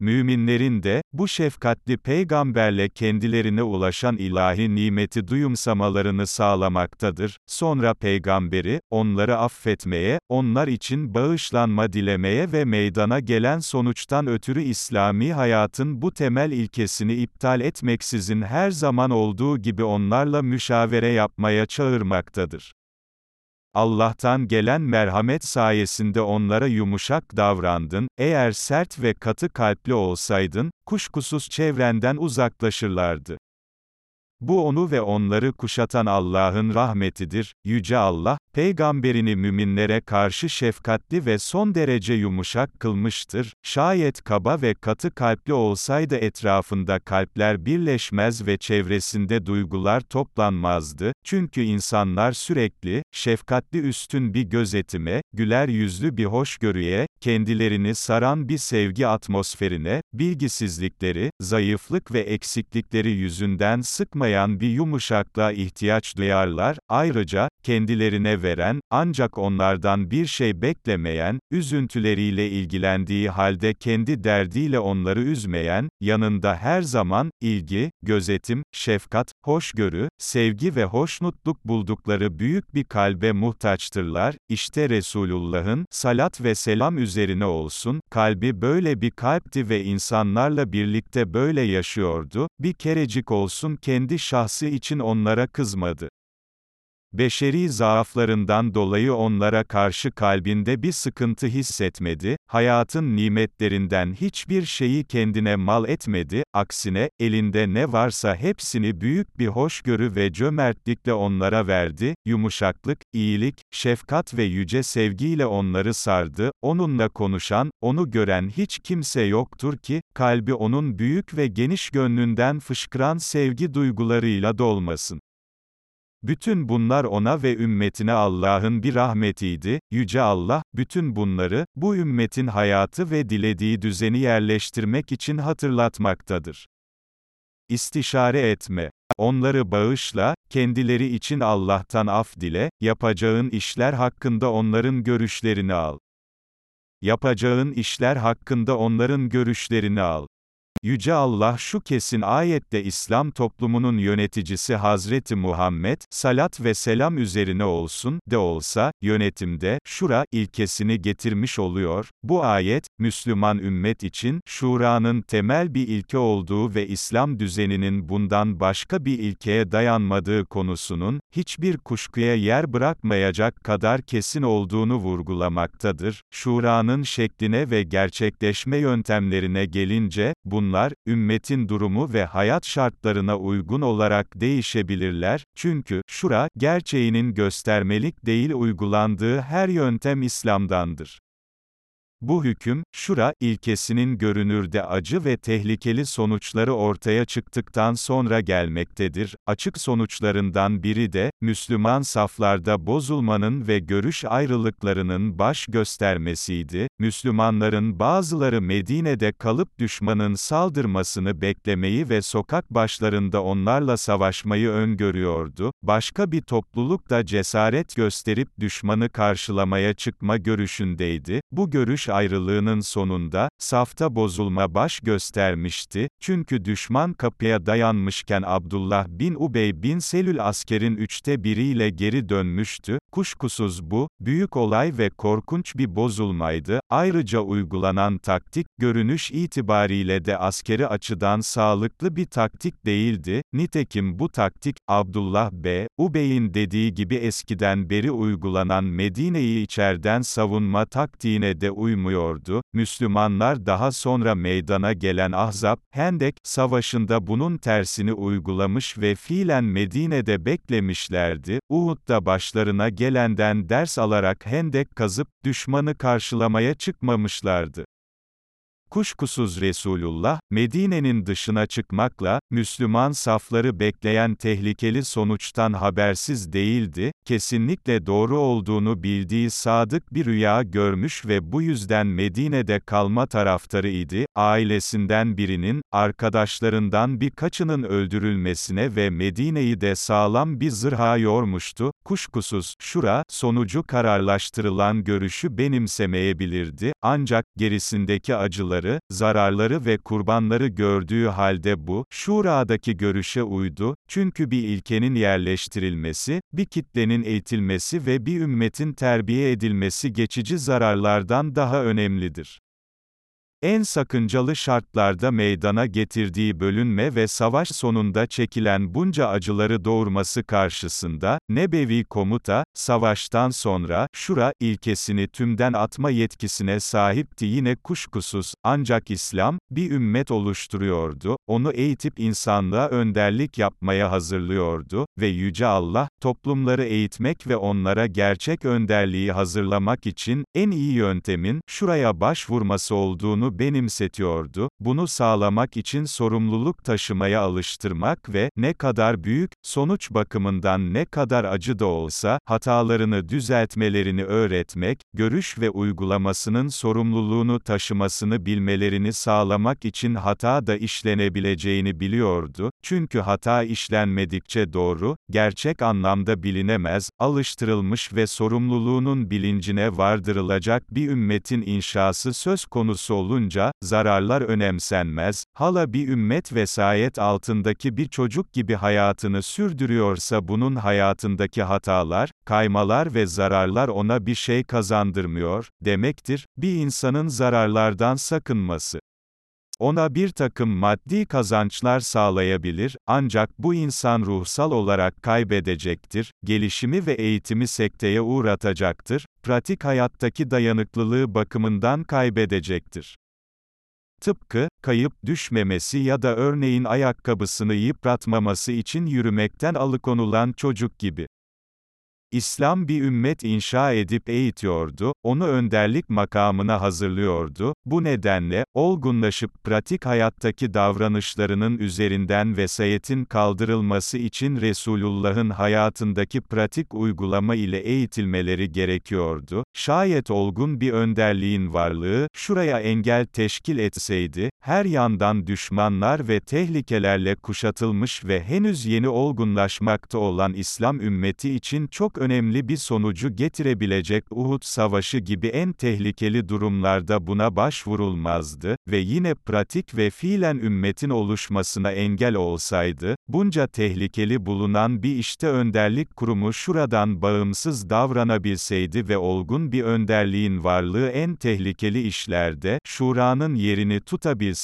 müminlerin de, bu şefkatli peygamberle kendilerine ulaşan ilahi nimeti duyumsamalarını sağlamaktadır. Sonra peygamberi, onları affetmeye, onlar için bağışlanma dilemeye ve meydana gelen sonuçtan ötürü İslami hayatın bu temel ilkesini iptal etmeksizin her zaman olduğu gibi onlarla müşavere yapmaya çağırmaktadır. Allah'tan gelen merhamet sayesinde onlara yumuşak davrandın, eğer sert ve katı kalpli olsaydın, kuşkusuz çevrenden uzaklaşırlardı. Bu onu ve onları kuşatan Allah'ın rahmetidir. Yüce Allah, peygamberini müminlere karşı şefkatli ve son derece yumuşak kılmıştır. Şayet kaba ve katı kalpli olsaydı etrafında kalpler birleşmez ve çevresinde duygular toplanmazdı. Çünkü insanlar sürekli, şefkatli üstün bir gözetime, güler yüzlü bir hoşgörüye, kendilerini saran bir sevgi atmosferine, bilgisizlikleri, zayıflık ve eksiklikleri yüzünden sıkmayan bir yumuşaklığa ihtiyaç duyarlar, ayrıca, kendilerine veren, ancak onlardan bir şey beklemeyen, üzüntüleriyle ilgilendiği halde kendi derdiyle onları üzmeyen, yanında her zaman, ilgi, gözetim, şefkat, hoşgörü, sevgi ve hoşnutluk buldukları büyük bir kalbe muhtaçtırlar, işte Resulullah'ın, salat ve selam üzerine olsun, kalbi böyle bir kalpti ve insanlarla birlikte böyle yaşıyordu, bir kerecik olsun kendi şahsı için onlara kızmadı. Beşeri zaaflarından dolayı onlara karşı kalbinde bir sıkıntı hissetmedi, hayatın nimetlerinden hiçbir şeyi kendine mal etmedi, aksine, elinde ne varsa hepsini büyük bir hoşgörü ve cömertlikle onlara verdi, yumuşaklık, iyilik, şefkat ve yüce sevgiyle onları sardı, onunla konuşan, onu gören hiç kimse yoktur ki, kalbi onun büyük ve geniş gönlünden fışkıran sevgi duygularıyla dolmasın. Bütün bunlar ona ve ümmetine Allah'ın bir rahmetiydi, Yüce Allah, bütün bunları, bu ümmetin hayatı ve dilediği düzeni yerleştirmek için hatırlatmaktadır. İstişare etme. Onları bağışla, kendileri için Allah'tan af dile, yapacağın işler hakkında onların görüşlerini al. Yapacağın işler hakkında onların görüşlerini al. Yüce Allah şu kesin ayette İslam toplumunun yöneticisi Hazreti Muhammed, salat ve selam üzerine olsun, de olsa, yönetimde, şura, ilkesini getirmiş oluyor. Bu ayet, Müslüman ümmet için, şuranın temel bir ilke olduğu ve İslam düzeninin bundan başka bir ilkeye dayanmadığı konusunun, hiçbir kuşkuya yer bırakmayacak kadar kesin olduğunu vurgulamaktadır. Şuranın şekline ve gerçekleşme yöntemlerine gelince, bunlar, bunlar, ümmetin durumu ve hayat şartlarına uygun olarak değişebilirler, çünkü, şura, gerçeğinin göstermelik değil uygulandığı her yöntem İslam'dandır. Bu hüküm, şura, ilkesinin görünürde acı ve tehlikeli sonuçları ortaya çıktıktan sonra gelmektedir. Açık sonuçlarından biri de, Müslüman saflarda bozulmanın ve görüş ayrılıklarının baş göstermesiydi. Müslümanların bazıları Medine'de kalıp düşmanın saldırmasını beklemeyi ve sokak başlarında onlarla savaşmayı öngörüyordu. Başka bir topluluk da cesaret gösterip düşmanı karşılamaya çıkma görüşündeydi. Bu görüş ayrılığının sonunda, safta bozulma baş göstermişti, çünkü düşman kapıya dayanmışken Abdullah bin Ubey bin Selül askerin üçte biriyle geri dönmüştü, kuşkusuz bu, büyük olay ve korkunç bir bozulmaydı, ayrıca uygulanan taktik, görünüş itibariyle de askeri açıdan sağlıklı bir taktik değildi, nitekim bu taktik, Abdullah B. Ubey'in dediği gibi eskiden beri uygulanan Medine'yi içerden savunma taktiğine de uymamıştı, uymuyordu. Müslümanlar daha sonra meydana gelen Ahzab, Hendek, savaşında bunun tersini uygulamış ve fiilen Medine'de beklemişlerdi. Uhud'da başlarına gelenden ders alarak Hendek kazıp, düşmanı karşılamaya çıkmamışlardı. Kuşkusuz Resulullah, Medine'nin dışına çıkmakla, Müslüman safları bekleyen tehlikeli sonuçtan habersiz değildi, kesinlikle doğru olduğunu bildiği sadık bir rüya görmüş ve bu yüzden Medine'de kalma taraftarı idi, ailesinden birinin, arkadaşlarından birkaçının öldürülmesine ve Medine'yi de sağlam bir zırha yormuştu, kuşkusuz, şura, sonucu kararlaştırılan görüşü benimsemeyebilirdi, ancak, gerisindeki acıları, faydaları, zararları ve kurbanları gördüğü halde bu, şuradaki görüşe uydu, çünkü bir ilkenin yerleştirilmesi, bir kitlenin eğitilmesi ve bir ümmetin terbiye edilmesi geçici zararlardan daha önemlidir. En sakıncalı şartlarda meydana getirdiği bölünme ve savaş sonunda çekilen bunca acıları doğurması karşısında, Nebevi komuta, savaştan sonra, şura, ilkesini tümden atma yetkisine sahipti. Yine kuşkusuz, ancak İslam, bir ümmet oluşturuyordu, onu eğitip insanlığa önderlik yapmaya hazırlıyordu ve Yüce Allah, toplumları eğitmek ve onlara gerçek önderliği hazırlamak için, en iyi yöntemin, şuraya başvurması olduğunu benimsetiyordu, bunu sağlamak için sorumluluk taşımaya alıştırmak ve, ne kadar büyük, sonuç bakımından ne kadar acı da olsa, hatalarını düzeltmelerini öğretmek, görüş ve uygulamasının sorumluluğunu taşımasını bilmelerini sağlamak için hata da işlenebileceğini biliyordu, çünkü hata işlenmedikçe doğru, gerçek anlamda bilinemez, alıştırılmış ve sorumluluğunun bilincine vardırılacak bir ümmetin inşası söz konusu olunca, zararlar önemsenmez, hala bir ümmet vesayet altındaki bir çocuk gibi hayatını sürdürüyorsa bunun hayatındaki hatalar, kaymalar ve zararlar ona bir şey kazandırmıyor, demektir, bir insanın zararlardan sakınması ona bir takım maddi kazançlar sağlayabilir, ancak bu insan ruhsal olarak kaybedecektir, gelişimi ve eğitimi sekteye uğratacaktır, pratik hayattaki dayanıklılığı bakımından kaybedecektir. Tıpkı, kayıp düşmemesi ya da örneğin ayakkabısını yıpratmaması için yürümekten alıkonulan çocuk gibi. İslam bir ümmet inşa edip eğitiyordu, onu önderlik makamına hazırlıyordu, bu nedenle, olgunlaşıp pratik hayattaki davranışlarının üzerinden vesayetin kaldırılması için Resulullah'ın hayatındaki pratik uygulama ile eğitilmeleri gerekiyordu, şayet olgun bir önderliğin varlığı, şuraya engel teşkil etseydi, her yandan düşmanlar ve tehlikelerle kuşatılmış ve henüz yeni olgunlaşmakta olan İslam ümmeti için çok önemli bir sonucu getirebilecek Uhud Savaşı gibi en tehlikeli durumlarda buna başvurulmazdı ve yine pratik ve fiilen ümmetin oluşmasına engel olsaydı, bunca tehlikeli bulunan bir işte önderlik kurumu şuradan bağımsız davranabilseydi ve olgun bir önderliğin varlığı en tehlikeli işlerde, şuranın yerini tutabilseydi,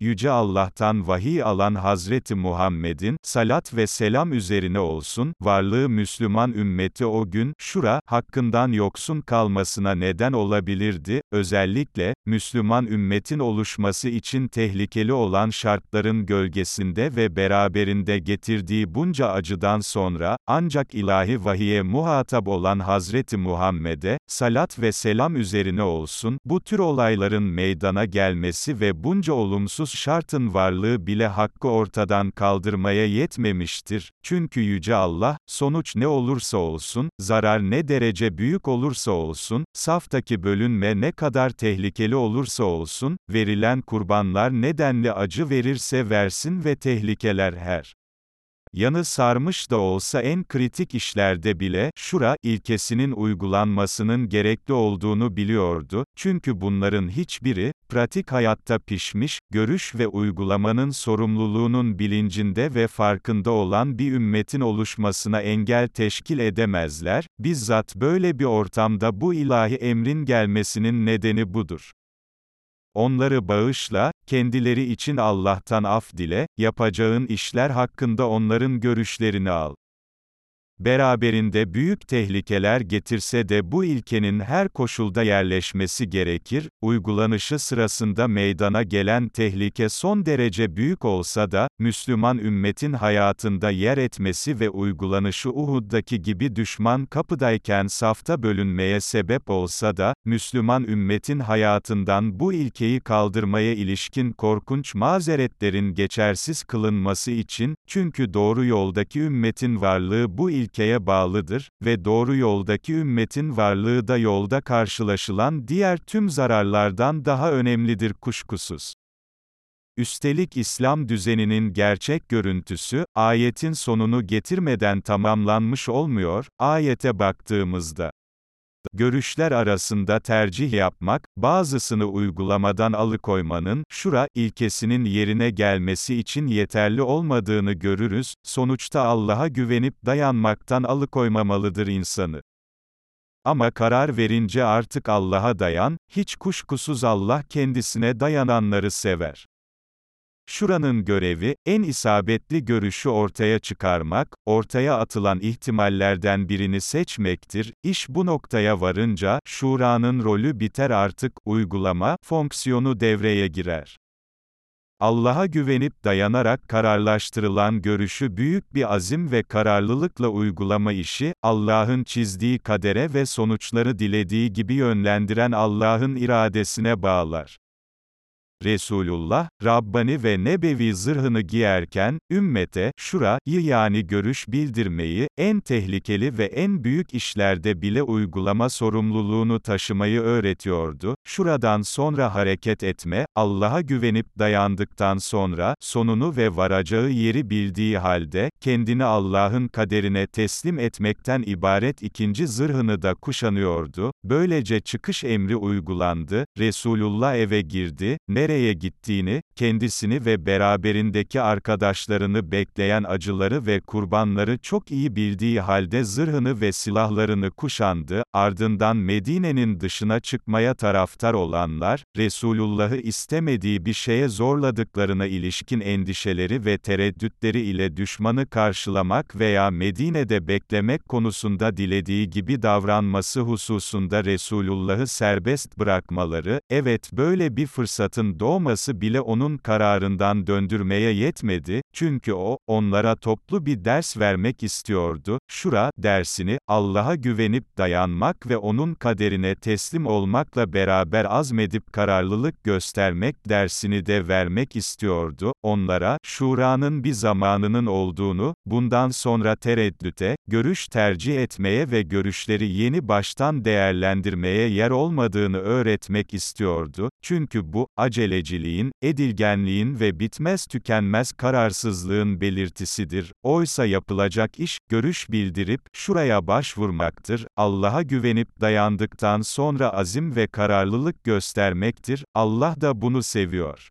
Yüce Allah'tan vahiy alan Hazreti Muhammed'in, salat ve selam üzerine olsun, varlığı Müslüman ümmeti o gün, şura, hakkından yoksun kalmasına neden olabilirdi, özellikle, Müslüman ümmetin oluşması için tehlikeli olan şartların gölgesinde ve beraberinde getirdiği bunca acıdan sonra, ancak ilahi vahiye muhatap olan Hazreti Muhammed'e, salat ve selam üzerine olsun, bu tür olayların meydana gelmesi ve bunca olumsuz şartın varlığı bile hakkı ortadan kaldırmaya yetmemiştir. Çünkü Yüce Allah, sonuç ne olursa olsun, zarar ne derece büyük olursa olsun, saftaki bölünme ne kadar tehlikeli olursa olsun, verilen kurbanlar nedenli acı verirse versin ve tehlikeler her yanı sarmış da olsa en kritik işlerde bile, şura, ilkesinin uygulanmasının gerekli olduğunu biliyordu, çünkü bunların hiçbiri, pratik hayatta pişmiş, görüş ve uygulamanın sorumluluğunun bilincinde ve farkında olan bir ümmetin oluşmasına engel teşkil edemezler, bizzat böyle bir ortamda bu ilahi emrin gelmesinin nedeni budur. Onları bağışla, kendileri için Allah'tan af dile, yapacağın işler hakkında onların görüşlerini al beraberinde büyük tehlikeler getirse de bu ilkenin her koşulda yerleşmesi gerekir, uygulanışı sırasında meydana gelen tehlike son derece büyük olsa da, Müslüman ümmetin hayatında yer etmesi ve uygulanışı Uhud'daki gibi düşman kapıdayken safta bölünmeye sebep olsa da, Müslüman ümmetin hayatından bu ilkeyi kaldırmaya ilişkin korkunç mazeretlerin geçersiz kılınması için, çünkü doğru yoldaki ümmetin varlığı bu ilkeyi ilkeye bağlıdır ve doğru yoldaki ümmetin varlığı da yolda karşılaşılan diğer tüm zararlardan daha önemlidir kuşkusuz. Üstelik İslam düzeninin gerçek görüntüsü, ayetin sonunu getirmeden tamamlanmış olmuyor, ayete baktığımızda. Görüşler arasında tercih yapmak, bazısını uygulamadan alıkoymanın, şura, ilkesinin yerine gelmesi için yeterli olmadığını görürüz, sonuçta Allah'a güvenip dayanmaktan alıkoymamalıdır insanı. Ama karar verince artık Allah'a dayan, hiç kuşkusuz Allah kendisine dayananları sever. Şuranın görevi, en isabetli görüşü ortaya çıkarmak, ortaya atılan ihtimallerden birini seçmektir. İş bu noktaya varınca, şuranın rolü biter artık, uygulama, fonksiyonu devreye girer. Allah'a güvenip dayanarak kararlaştırılan görüşü büyük bir azim ve kararlılıkla uygulama işi, Allah'ın çizdiği kadere ve sonuçları dilediği gibi yönlendiren Allah'ın iradesine bağlar. Resulullah, Rabbani ve Nebevi zırhını giyerken, ümmete, şurayı yani görüş bildirmeyi, en tehlikeli ve en büyük işlerde bile uygulama sorumluluğunu taşımayı öğretiyordu. Şuradan sonra hareket etme, Allah'a güvenip dayandıktan sonra, sonunu ve varacağı yeri bildiği halde, kendini Allah'ın kaderine teslim etmekten ibaret ikinci zırhını da kuşanıyordu. Böylece çıkış emri uygulandı, Resulullah eve girdi, nereye gittiğini, kendisini ve beraberindeki arkadaşlarını bekleyen acıları ve kurbanları çok iyi bildiği halde zırhını ve silahlarını kuşandı, ardından Medine'nin dışına çıkmaya taraftar olanlar, Resulullah'ı istemediği bir şeye zorladıklarına ilişkin endişeleri ve tereddütleri ile düşmanı karşılamak veya Medine'de beklemek konusunda dilediği gibi davranması hususunda Resulullah'ı serbest bırakmaları, evet böyle bir fırsatın doğması bile onun kararından döndürmeye yetmedi, çünkü o, onlara toplu bir ders vermek istiyordu. Şura, dersini, Allah'a güvenip dayanmak ve onun kaderine teslim olmakla beraber azmedip kararlılık göstermek dersini de vermek istiyordu. Onlara, şuranın bir zamanının olduğunu, bundan sonra tereddüte, görüş tercih etmeye ve görüşleri yeni baştan değerlendirmeye yer olmadığını öğretmek istiyordu. Çünkü bu, aceleciliğin, edilgenliğin ve bitmez tükenmez kararsızlığın belirtisidir. Oysa yapılacak iş, görüş bildirip, şuraya başvurmaktır, Allah'a güvenip dayandıktan sonra azim ve kararlılık göstermektir, Allah da bunu seviyor.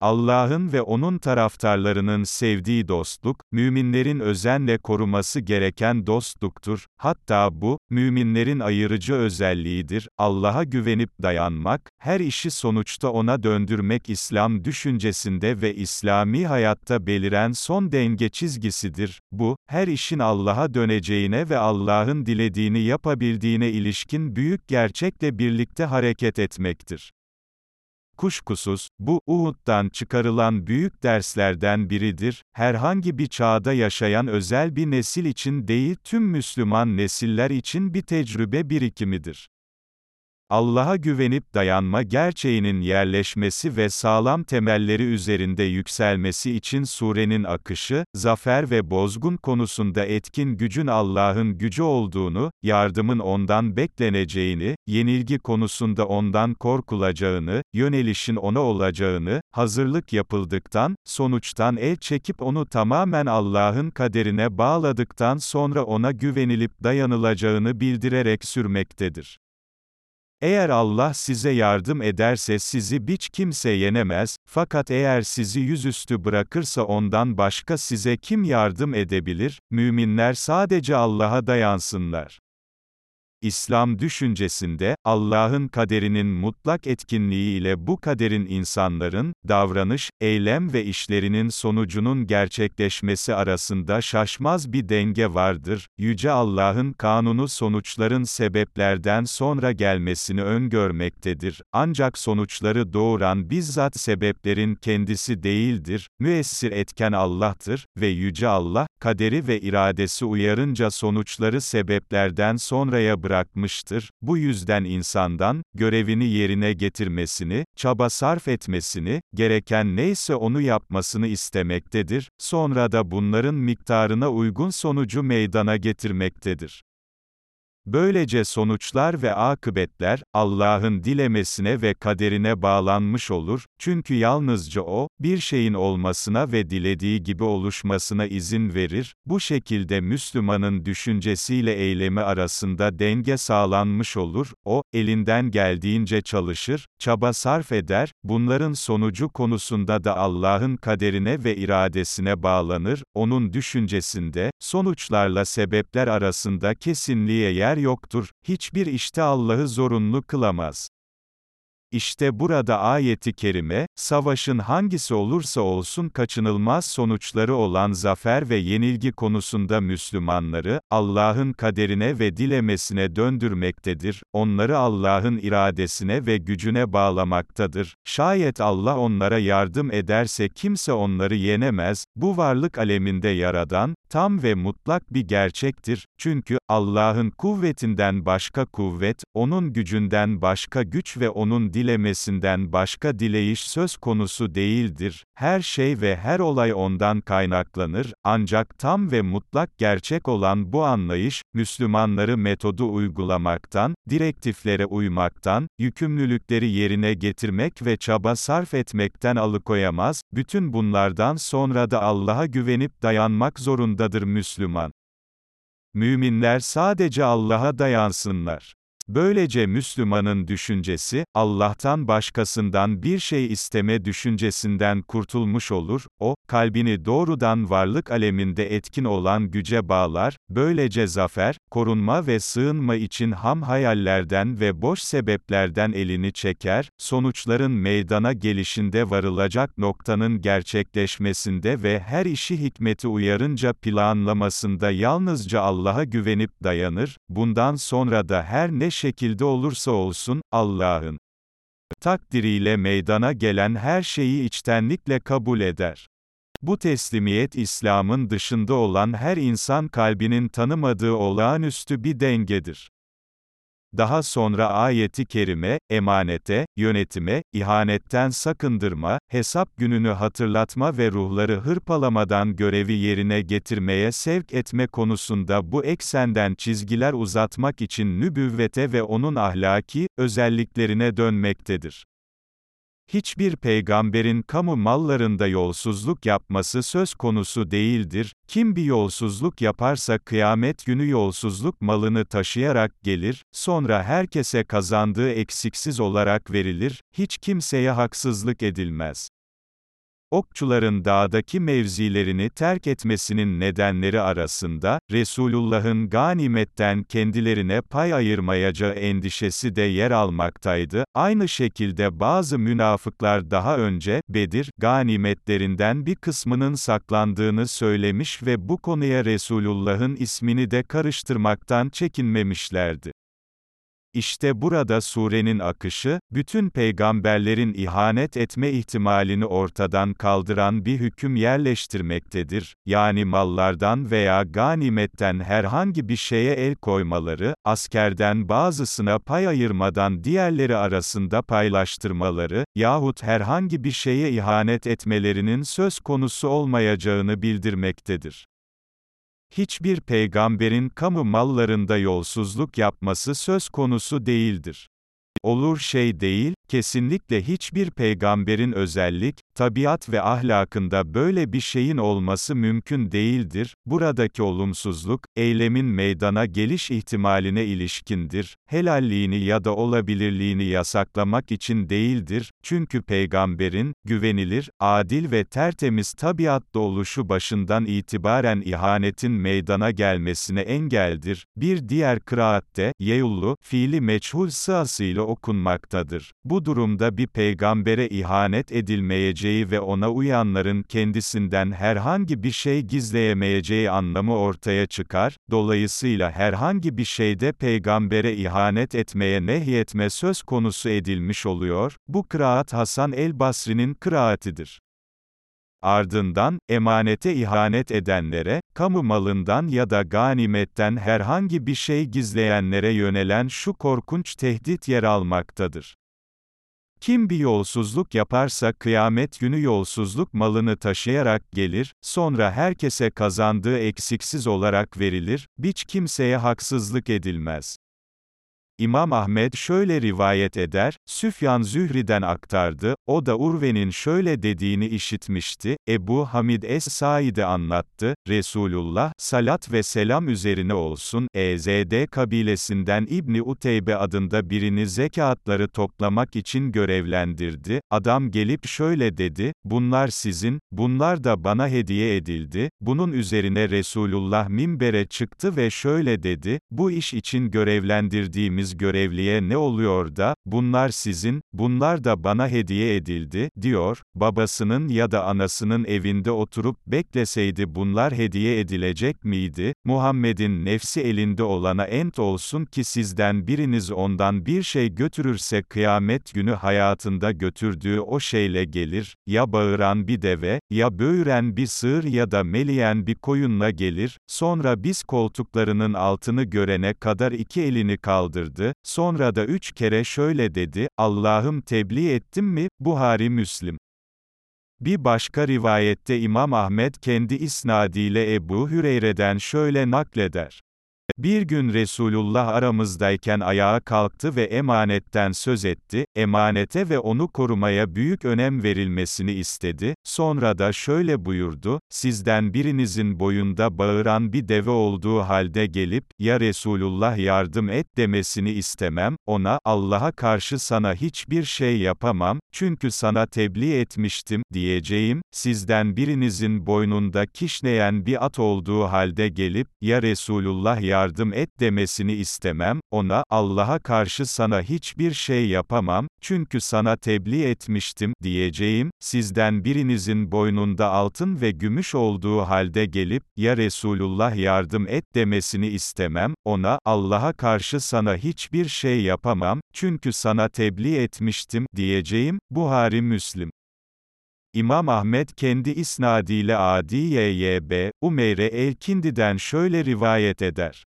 Allah'ın ve onun taraftarlarının sevdiği dostluk, müminlerin özenle koruması gereken dostluktur. Hatta bu, müminlerin ayırıcı özelliğidir. Allah'a güvenip dayanmak, her işi sonuçta ona döndürmek İslam düşüncesinde ve İslami hayatta beliren son denge çizgisidir. Bu, her işin Allah'a döneceğine ve Allah'ın dilediğini yapabildiğine ilişkin büyük gerçekle birlikte hareket etmektir. Kuşkusuz, bu, Uhud'dan çıkarılan büyük derslerden biridir, herhangi bir çağda yaşayan özel bir nesil için değil tüm Müslüman nesiller için bir tecrübe birikimidir. Allah'a güvenip dayanma gerçeğinin yerleşmesi ve sağlam temelleri üzerinde yükselmesi için surenin akışı, zafer ve bozgun konusunda etkin gücün Allah'ın gücü olduğunu, yardımın ondan bekleneceğini, yenilgi konusunda ondan korkulacağını, yönelişin ona olacağını, hazırlık yapıldıktan, sonuçtan el çekip onu tamamen Allah'ın kaderine bağladıktan sonra ona güvenilip dayanılacağını bildirerek sürmektedir. Eğer Allah size yardım ederse sizi hiç kimse yenemez, fakat eğer sizi yüzüstü bırakırsa ondan başka size kim yardım edebilir? Müminler sadece Allah'a dayansınlar. İslam düşüncesinde, Allah'ın kaderinin mutlak etkinliği ile bu kaderin insanların, davranış, eylem ve işlerinin sonucunun gerçekleşmesi arasında şaşmaz bir denge vardır. Yüce Allah'ın kanunu sonuçların sebeplerden sonra gelmesini öngörmektedir. Ancak sonuçları doğuran bizzat sebeplerin kendisi değildir. Müessir etken Allah'tır ve Yüce Allah, kaderi ve iradesi uyarınca sonuçları sebeplerden sonraya bırakmıştır. Bu yüzden insandan, görevini yerine getirmesini, çaba sarf etmesini, gereken neyse onu yapmasını istemektedir, sonra da bunların miktarına uygun sonucu meydana getirmektedir. Böylece sonuçlar ve akıbetler, Allah'ın dilemesine ve kaderine bağlanmış olur, çünkü yalnızca O, bir şeyin olmasına ve dilediği gibi oluşmasına izin verir, bu şekilde Müslümanın düşüncesiyle eylemi arasında denge sağlanmış olur, o, elinden geldiğince çalışır, çaba sarf eder, bunların sonucu konusunda da Allah'ın kaderine ve iradesine bağlanır, onun düşüncesinde, sonuçlarla sebepler arasında kesinliğe yer yoktur, hiçbir işte Allah'ı zorunlu kılamaz. İşte burada ayeti kerime, savaşın hangisi olursa olsun kaçınılmaz sonuçları olan zafer ve yenilgi konusunda Müslümanları, Allah'ın kaderine ve dilemesine döndürmektedir, onları Allah'ın iradesine ve gücüne bağlamaktadır. Şayet Allah onlara yardım ederse kimse onları yenemez, bu varlık aleminde yaradan, tam ve mutlak bir gerçektir, çünkü, Allah'ın kuvvetinden başka kuvvet, onun gücünden başka güç ve onun dilemesinden başka dileyiş söz konusu değildir. Her şey ve her olay ondan kaynaklanır, ancak tam ve mutlak gerçek olan bu anlayış, Müslümanları metodu uygulamaktan, direktiflere uymaktan, yükümlülükleri yerine getirmek ve çaba sarf etmekten alıkoyamaz, bütün bunlardan sonra da Allah'a güvenip dayanmak zorundadır Müslüman. Müminler sadece Allah'a dayansınlar. Böylece Müslümanın düşüncesi, Allah'tan başkasından bir şey isteme düşüncesinden kurtulmuş olur, o, kalbini doğrudan varlık aleminde etkin olan güce bağlar, böylece zafer, korunma ve sığınma için ham hayallerden ve boş sebeplerden elini çeker, sonuçların meydana gelişinde varılacak noktanın gerçekleşmesinde ve her işi hikmeti uyarınca planlamasında yalnızca Allah'a güvenip dayanır, bundan sonra da her ne şekilde olursa olsun, Allah'ın takdiriyle meydana gelen her şeyi içtenlikle kabul eder. Bu teslimiyet İslam'ın dışında olan her insan kalbinin tanımadığı olağanüstü bir dengedir. Daha sonra ayeti kerime, emanete, yönetime, ihanetten sakındırma, hesap gününü hatırlatma ve ruhları hırpalamadan görevi yerine getirmeye sevk etme konusunda bu eksenden çizgiler uzatmak için nübüvvete ve onun ahlaki, özelliklerine dönmektedir. Hiçbir peygamberin kamu mallarında yolsuzluk yapması söz konusu değildir, kim bir yolsuzluk yaparsa kıyamet günü yolsuzluk malını taşıyarak gelir, sonra herkese kazandığı eksiksiz olarak verilir, hiç kimseye haksızlık edilmez. Okçuların dağdaki mevzilerini terk etmesinin nedenleri arasında, Resulullah'ın ganimetten kendilerine pay ayırmayacağı endişesi de yer almaktaydı. Aynı şekilde bazı münafıklar daha önce, Bedir, ganimetlerinden bir kısmının saklandığını söylemiş ve bu konuya Resulullah'ın ismini de karıştırmaktan çekinmemişlerdi. İşte burada surenin akışı, bütün peygamberlerin ihanet etme ihtimalini ortadan kaldıran bir hüküm yerleştirmektedir. Yani mallardan veya ganimetten herhangi bir şeye el koymaları, askerden bazısına pay ayırmadan diğerleri arasında paylaştırmaları, yahut herhangi bir şeye ihanet etmelerinin söz konusu olmayacağını bildirmektedir hiçbir peygamberin kamu mallarında yolsuzluk yapması söz konusu değildir. Olur şey değil, kesinlikle hiçbir peygamberin özellik, tabiat ve ahlakında böyle bir şeyin olması mümkün değildir, buradaki olumsuzluk, eylemin meydana geliş ihtimaline ilişkindir, helalliğini ya da olabilirliğini yasaklamak için değildir, çünkü peygamberin, güvenilir, adil ve tertemiz tabiatlı oluşu başından itibaren ihanetin meydana gelmesine engeldir, bir diğer kıraatte, yeyullu, fiili meçhul sığasıyla okunmaktadır. Bu durumda bir peygambere ihanet edilmeyeceği ve ona uyanların kendisinden herhangi bir şey gizleyemeyeceği anlamı ortaya çıkar, dolayısıyla herhangi bir şeyde peygambere ihanet etmeye nehyetme söz konusu edilmiş oluyor, bu kıraat Hasan el-Basri'nin kıraatidir. Ardından, emanete ihanet edenlere, kamu malından ya da ganimetten herhangi bir şey gizleyenlere yönelen şu korkunç tehdit yer almaktadır. Kim bir yolsuzluk yaparsa kıyamet günü yolsuzluk malını taşıyarak gelir, sonra herkese kazandığı eksiksiz olarak verilir, biç kimseye haksızlık edilmez. İmam Ahmed şöyle rivayet eder, Süfyan Zühri'den aktardı, o da Urve'nin şöyle dediğini işitmişti, Ebu Hamid Es-Said'e anlattı, Resulullah, salat ve selam üzerine olsun, EZD kabilesinden İbni Uteybe adında birini zekatları toplamak için görevlendirdi, adam gelip şöyle dedi, bunlar sizin, bunlar da bana hediye edildi, bunun üzerine Resulullah minbere çıktı ve şöyle dedi, bu iş için görevlendirdiğimiz verdiğiniz görevliye ne oluyor da, bunlar sizin, bunlar da bana hediye edildi, diyor, babasının ya da anasının evinde oturup bekleseydi bunlar hediye edilecek miydi, Muhammed'in nefsi elinde olana ent olsun ki sizden biriniz ondan bir şey götürürse kıyamet günü hayatında götürdüğü o şeyle gelir, ya bağıran bir deve, ya böğüren bir sığır ya da meleyen bir koyunla gelir, sonra biz koltuklarının altını görene kadar iki elini kaldırdı, kaldırdı, sonra da üç kere şöyle dedi, Allah'ım tebliğ ettim mi, Buhari Müslim. Bir başka rivayette İmam Ahmet kendi isnadiyle Ebu Hüreyre'den şöyle nakleder. Bir gün Resulullah aramızdayken ayağa kalktı ve emanetten söz etti, emanete ve onu korumaya büyük önem verilmesini istedi, sonra da şöyle buyurdu, sizden birinizin boyunda bağıran bir deve olduğu halde gelip, ya Resulullah yardım et demesini istemem, ona, Allah'a karşı sana hiçbir şey yapamam, çünkü sana tebliğ etmiştim, diyeceğim, sizden birinizin boynunda kişneyen bir at olduğu halde gelip, ya Resulullah yardım yardım et demesini istemem, ona, Allah'a karşı sana hiçbir şey yapamam, çünkü sana tebliğ etmiştim, diyeceğim, sizden birinizin boynunda altın ve gümüş olduğu halde gelip, ya Resulullah yardım et demesini istemem, ona, Allah'a karşı sana hiçbir şey yapamam, çünkü sana tebliğ etmiştim, diyeceğim, Buhari Müslim. İmam Ahmed kendi isnadiyle Adi Y.Y.B. Umeyre el-Kindi'den şöyle rivayet eder.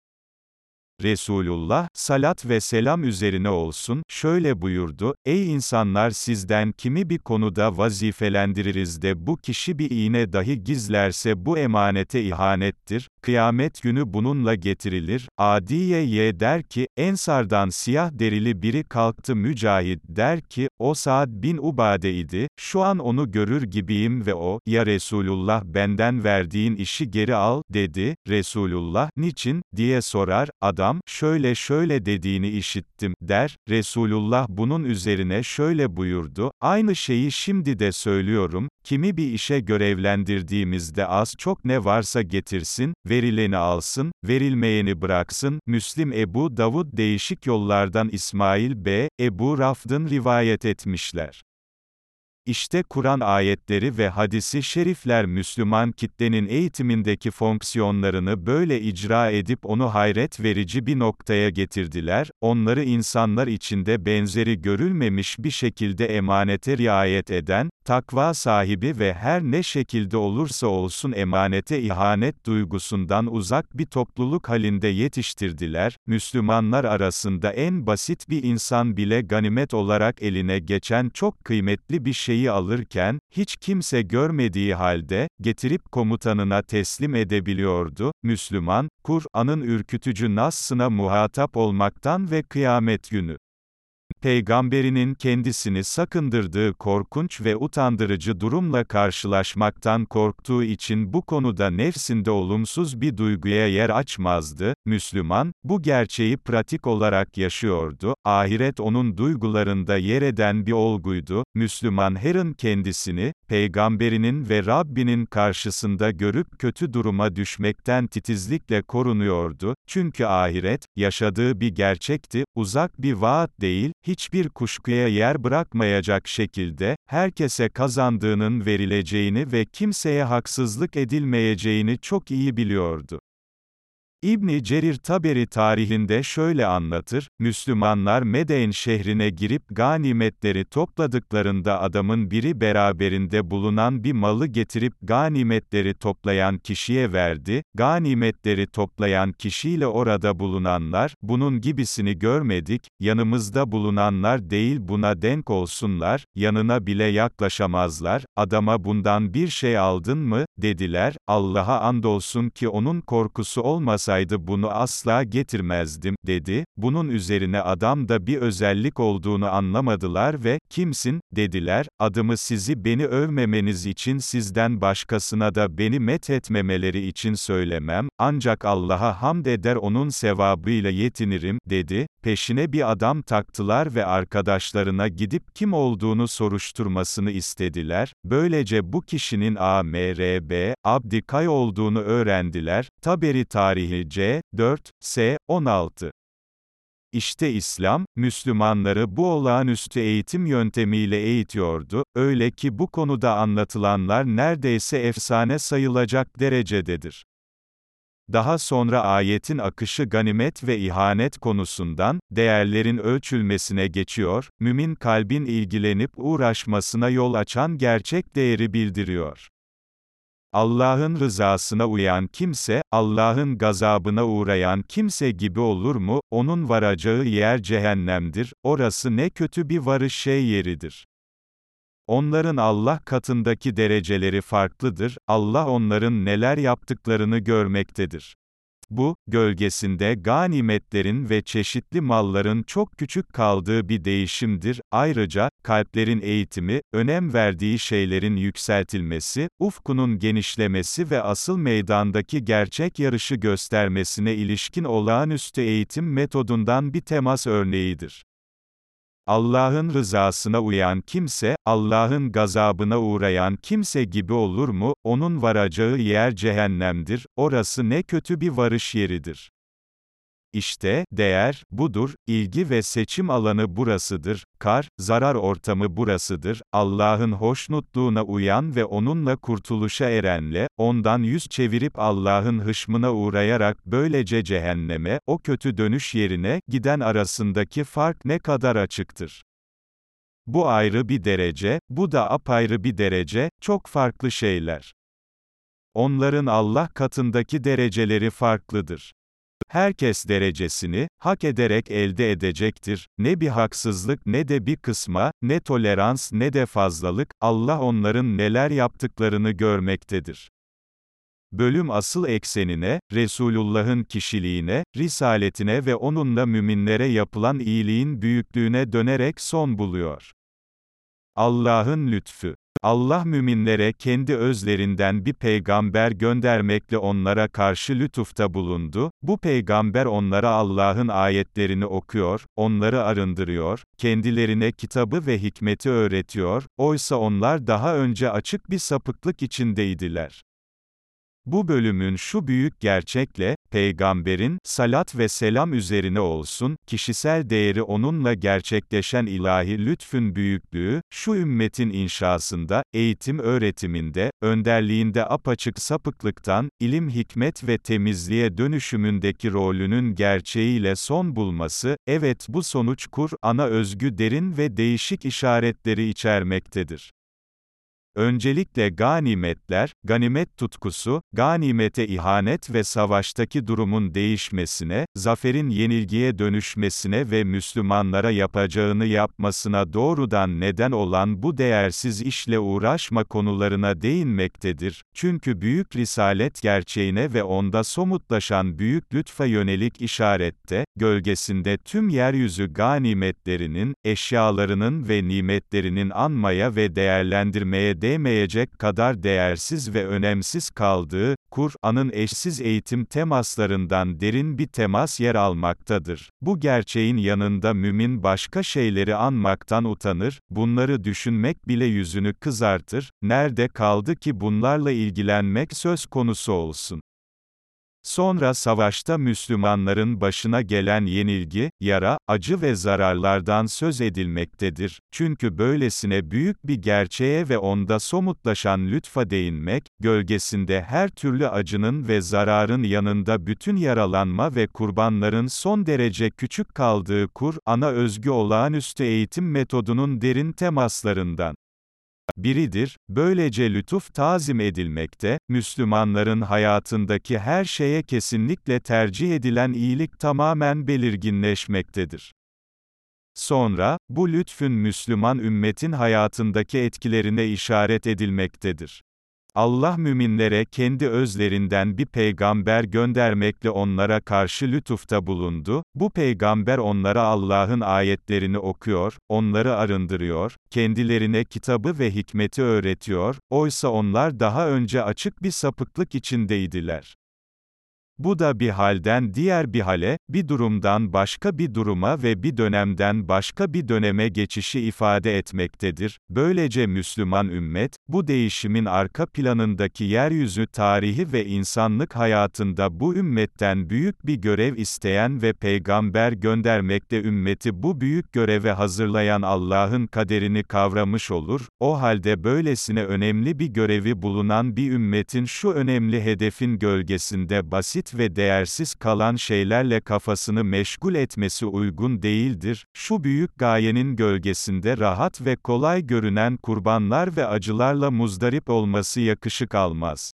Resulullah, salat ve selam üzerine olsun, şöyle buyurdu, Ey insanlar sizden kimi bir konuda vazifelendiririz de bu kişi bir iğne dahi gizlerse bu emanete ihanettir, kıyamet günü bununla getirilir, Adiye ye der ki, Ensardan siyah derili biri kalktı Mücahit der ki, o Saad bin Ubade idi, şu an onu görür gibiyim ve o, ya Resulullah benden verdiğin işi geri al, dedi, Resulullah, niçin, diye sorar, adam, adam, şöyle şöyle dediğini işittim, der, Resulullah bunun üzerine şöyle buyurdu, aynı şeyi şimdi de söylüyorum, kimi bir işe görevlendirdiğimizde az çok ne varsa getirsin, verileni alsın, verilmeyeni bıraksın, Müslim Ebu Davud değişik yollardan İsmail B. Ebu Rafd'ın rivayet etmişler. İşte Kur'an ayetleri ve hadisi şerifler Müslüman kitlenin eğitimindeki fonksiyonlarını böyle icra edip onu hayret verici bir noktaya getirdiler, onları insanlar içinde benzeri görülmemiş bir şekilde emanete riayet eden, takva sahibi ve her ne şekilde olursa olsun emanete ihanet duygusundan uzak bir topluluk halinde yetiştirdiler, Müslümanlar arasında en basit bir insan bile ganimet olarak eline geçen çok kıymetli bir şey şeyi alırken, hiç kimse görmediği halde, getirip komutanına teslim edebiliyordu, Müslüman, Kur'an'ın ürkütücü nassına muhatap olmaktan ve kıyamet günü peygamberinin kendisini sakındırdığı korkunç ve utandırıcı durumla karşılaşmaktan korktuğu için bu konuda nefsinde olumsuz bir duyguya yer açmazdı, Müslüman, bu gerçeği pratik olarak yaşıyordu, ahiret onun duygularında yer eden bir olguydu, Müslüman herın kendisini, peygamberinin ve Rabbinin karşısında görüp kötü duruma düşmekten titizlikle korunuyordu, çünkü ahiret, yaşadığı bir gerçekti, uzak bir vaat değil, hiçbir kuşkuya yer bırakmayacak şekilde, herkese kazandığının verileceğini ve kimseye haksızlık edilmeyeceğini çok iyi biliyordu. İbni Cerir Taberi tarihinde şöyle anlatır, Müslümanlar Medeyn şehrine girip ganimetleri topladıklarında adamın biri beraberinde bulunan bir malı getirip ganimetleri toplayan kişiye verdi, ganimetleri toplayan kişiyle orada bulunanlar, bunun gibisini görmedik, yanımızda bulunanlar değil buna denk olsunlar, yanına bile yaklaşamazlar, adama bundan bir şey aldın mı, dediler, Allah'a andolsun ki onun korkusu olmasın, olmasaydı bunu asla getirmezdim, dedi. Bunun üzerine adam da bir özellik olduğunu anlamadılar ve, kimsin, dediler, adımı sizi beni övmemeniz için sizden başkasına da beni met etmemeleri için söylemem, ancak Allah'a hamd eder onun sevabıyla yetinirim, dedi. Peşine bir adam taktılar ve arkadaşlarına gidip kim olduğunu soruşturmasını istediler. Böylece bu kişinin AMRB, Abdi Kay olduğunu öğrendiler. Taberi tarihi C. 4, S. 16. İşte İslam, Müslümanları bu olağanüstü eğitim yöntemiyle eğitiyordu, öyle ki bu konuda anlatılanlar neredeyse efsane sayılacak derecededir. Daha sonra ayetin akışı ganimet ve ihanet konusundan, değerlerin ölçülmesine geçiyor, mümin kalbin ilgilenip uğraşmasına yol açan gerçek değeri bildiriyor. Allah'ın rızasına uyan kimse, Allah'ın gazabına uğrayan kimse gibi olur mu, onun varacağı yer cehennemdir, orası ne kötü bir varış şey yeridir. Onların Allah katındaki dereceleri farklıdır, Allah onların neler yaptıklarını görmektedir. Bu, gölgesinde ganimetlerin ve çeşitli malların çok küçük kaldığı bir değişimdir. Ayrıca, kalplerin eğitimi, önem verdiği şeylerin yükseltilmesi, ufkunun genişlemesi ve asıl meydandaki gerçek yarışı göstermesine ilişkin olağanüstü eğitim metodundan bir temas örneğidir. Allah'ın rızasına uyan kimse, Allah'ın gazabına uğrayan kimse gibi olur mu, onun varacağı yer cehennemdir, orası ne kötü bir varış yeridir. İşte, değer, budur, ilgi ve seçim alanı burasıdır, kar, zarar ortamı burasıdır, Allah'ın hoşnutluğuna uyan ve onunla kurtuluşa erenle, ondan yüz çevirip Allah'ın hışmına uğrayarak böylece cehenneme, o kötü dönüş yerine, giden arasındaki fark ne kadar açıktır. Bu ayrı bir derece, bu da apayrı bir derece, çok farklı şeyler. Onların Allah katındaki dereceleri farklıdır. Herkes derecesini, hak ederek elde edecektir, ne bir haksızlık ne de bir kısma, ne tolerans ne de fazlalık, Allah onların neler yaptıklarını görmektedir. Bölüm asıl eksenine, Resulullah'ın kişiliğine, risaletine ve onunla müminlere yapılan iyiliğin büyüklüğüne dönerek son buluyor. Allah'ın lütfu Allah müminlere kendi özlerinden bir peygamber göndermekle onlara karşı lütufta bulundu, bu peygamber onlara Allah'ın ayetlerini okuyor, onları arındırıyor, kendilerine kitabı ve hikmeti öğretiyor, oysa onlar daha önce açık bir sapıklık içindeydiler. Bu bölümün şu büyük gerçekle, peygamberin, salat ve selam üzerine olsun, kişisel değeri onunla gerçekleşen ilahi lütfün büyüklüğü, şu ümmetin inşasında, eğitim öğretiminde, önderliğinde apaçık sapıklıktan, ilim hikmet ve temizliğe dönüşümündeki rolünün gerçeğiyle son bulması, evet bu sonuç kur, ana özgü derin ve değişik işaretleri içermektedir. Öncelikle ganimetler, ganimet tutkusu, ganimete ihanet ve savaştaki durumun değişmesine, zaferin yenilgiye dönüşmesine ve Müslümanlara yapacağını yapmasına doğrudan neden olan bu değersiz işle uğraşma konularına değinmektedir. Çünkü büyük risalet gerçeğine ve onda somutlaşan büyük lütfa yönelik işarette, gölgesinde tüm yeryüzü ganimetlerinin, eşyalarının ve nimetlerinin anmaya ve değerlendirmeye değmeyecek kadar değersiz ve önemsiz kaldığı, Kur'an'ın eşsiz eğitim temaslarından derin bir temas yer almaktadır. Bu gerçeğin yanında mümin başka şeyleri anmaktan utanır, bunları düşünmek bile yüzünü kızartır, nerede kaldı ki bunlarla ilgilenmek söz konusu olsun. Sonra savaşta Müslümanların başına gelen yenilgi, yara, acı ve zararlardan söz edilmektedir. Çünkü böylesine büyük bir gerçeğe ve onda somutlaşan lütfa değinmek, gölgesinde her türlü acının ve zararın yanında bütün yaralanma ve kurbanların son derece küçük kaldığı kur, ana özgü olağanüstü eğitim metodunun derin temaslarından biridir, böylece lütuf tazim edilmekte, Müslümanların hayatındaki her şeye kesinlikle tercih edilen iyilik tamamen belirginleşmektedir. Sonra, bu lütfün Müslüman ümmetin hayatındaki etkilerine işaret edilmektedir. Allah müminlere kendi özlerinden bir peygamber göndermekle onlara karşı lütufta bulundu, bu peygamber onlara Allah'ın ayetlerini okuyor, onları arındırıyor, kendilerine kitabı ve hikmeti öğretiyor, oysa onlar daha önce açık bir sapıklık içindeydiler. Bu da bir halden diğer bir hale, bir durumdan başka bir duruma ve bir dönemden başka bir döneme geçişi ifade etmektedir. Böylece Müslüman ümmet, bu değişimin arka planındaki yeryüzü tarihi ve insanlık hayatında bu ümmetten büyük bir görev isteyen ve peygamber göndermekte ümmeti bu büyük göreve hazırlayan Allah'ın kaderini kavramış olur. O halde böylesine önemli bir görevi bulunan bir ümmetin şu önemli hedefin gölgesinde basit ve değersiz kalan şeylerle kafasını meşgul etmesi uygun değildir, şu büyük gayenin gölgesinde rahat ve kolay görünen kurbanlar ve acılarla muzdarip olması yakışık almaz.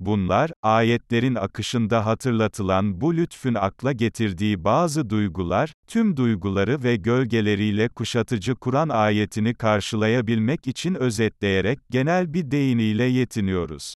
Bunlar, ayetlerin akışında hatırlatılan bu lütfün akla getirdiği bazı duygular, tüm duyguları ve gölgeleriyle kuşatıcı Kur'an ayetini karşılayabilmek için özetleyerek genel bir değiniyle yetiniyoruz.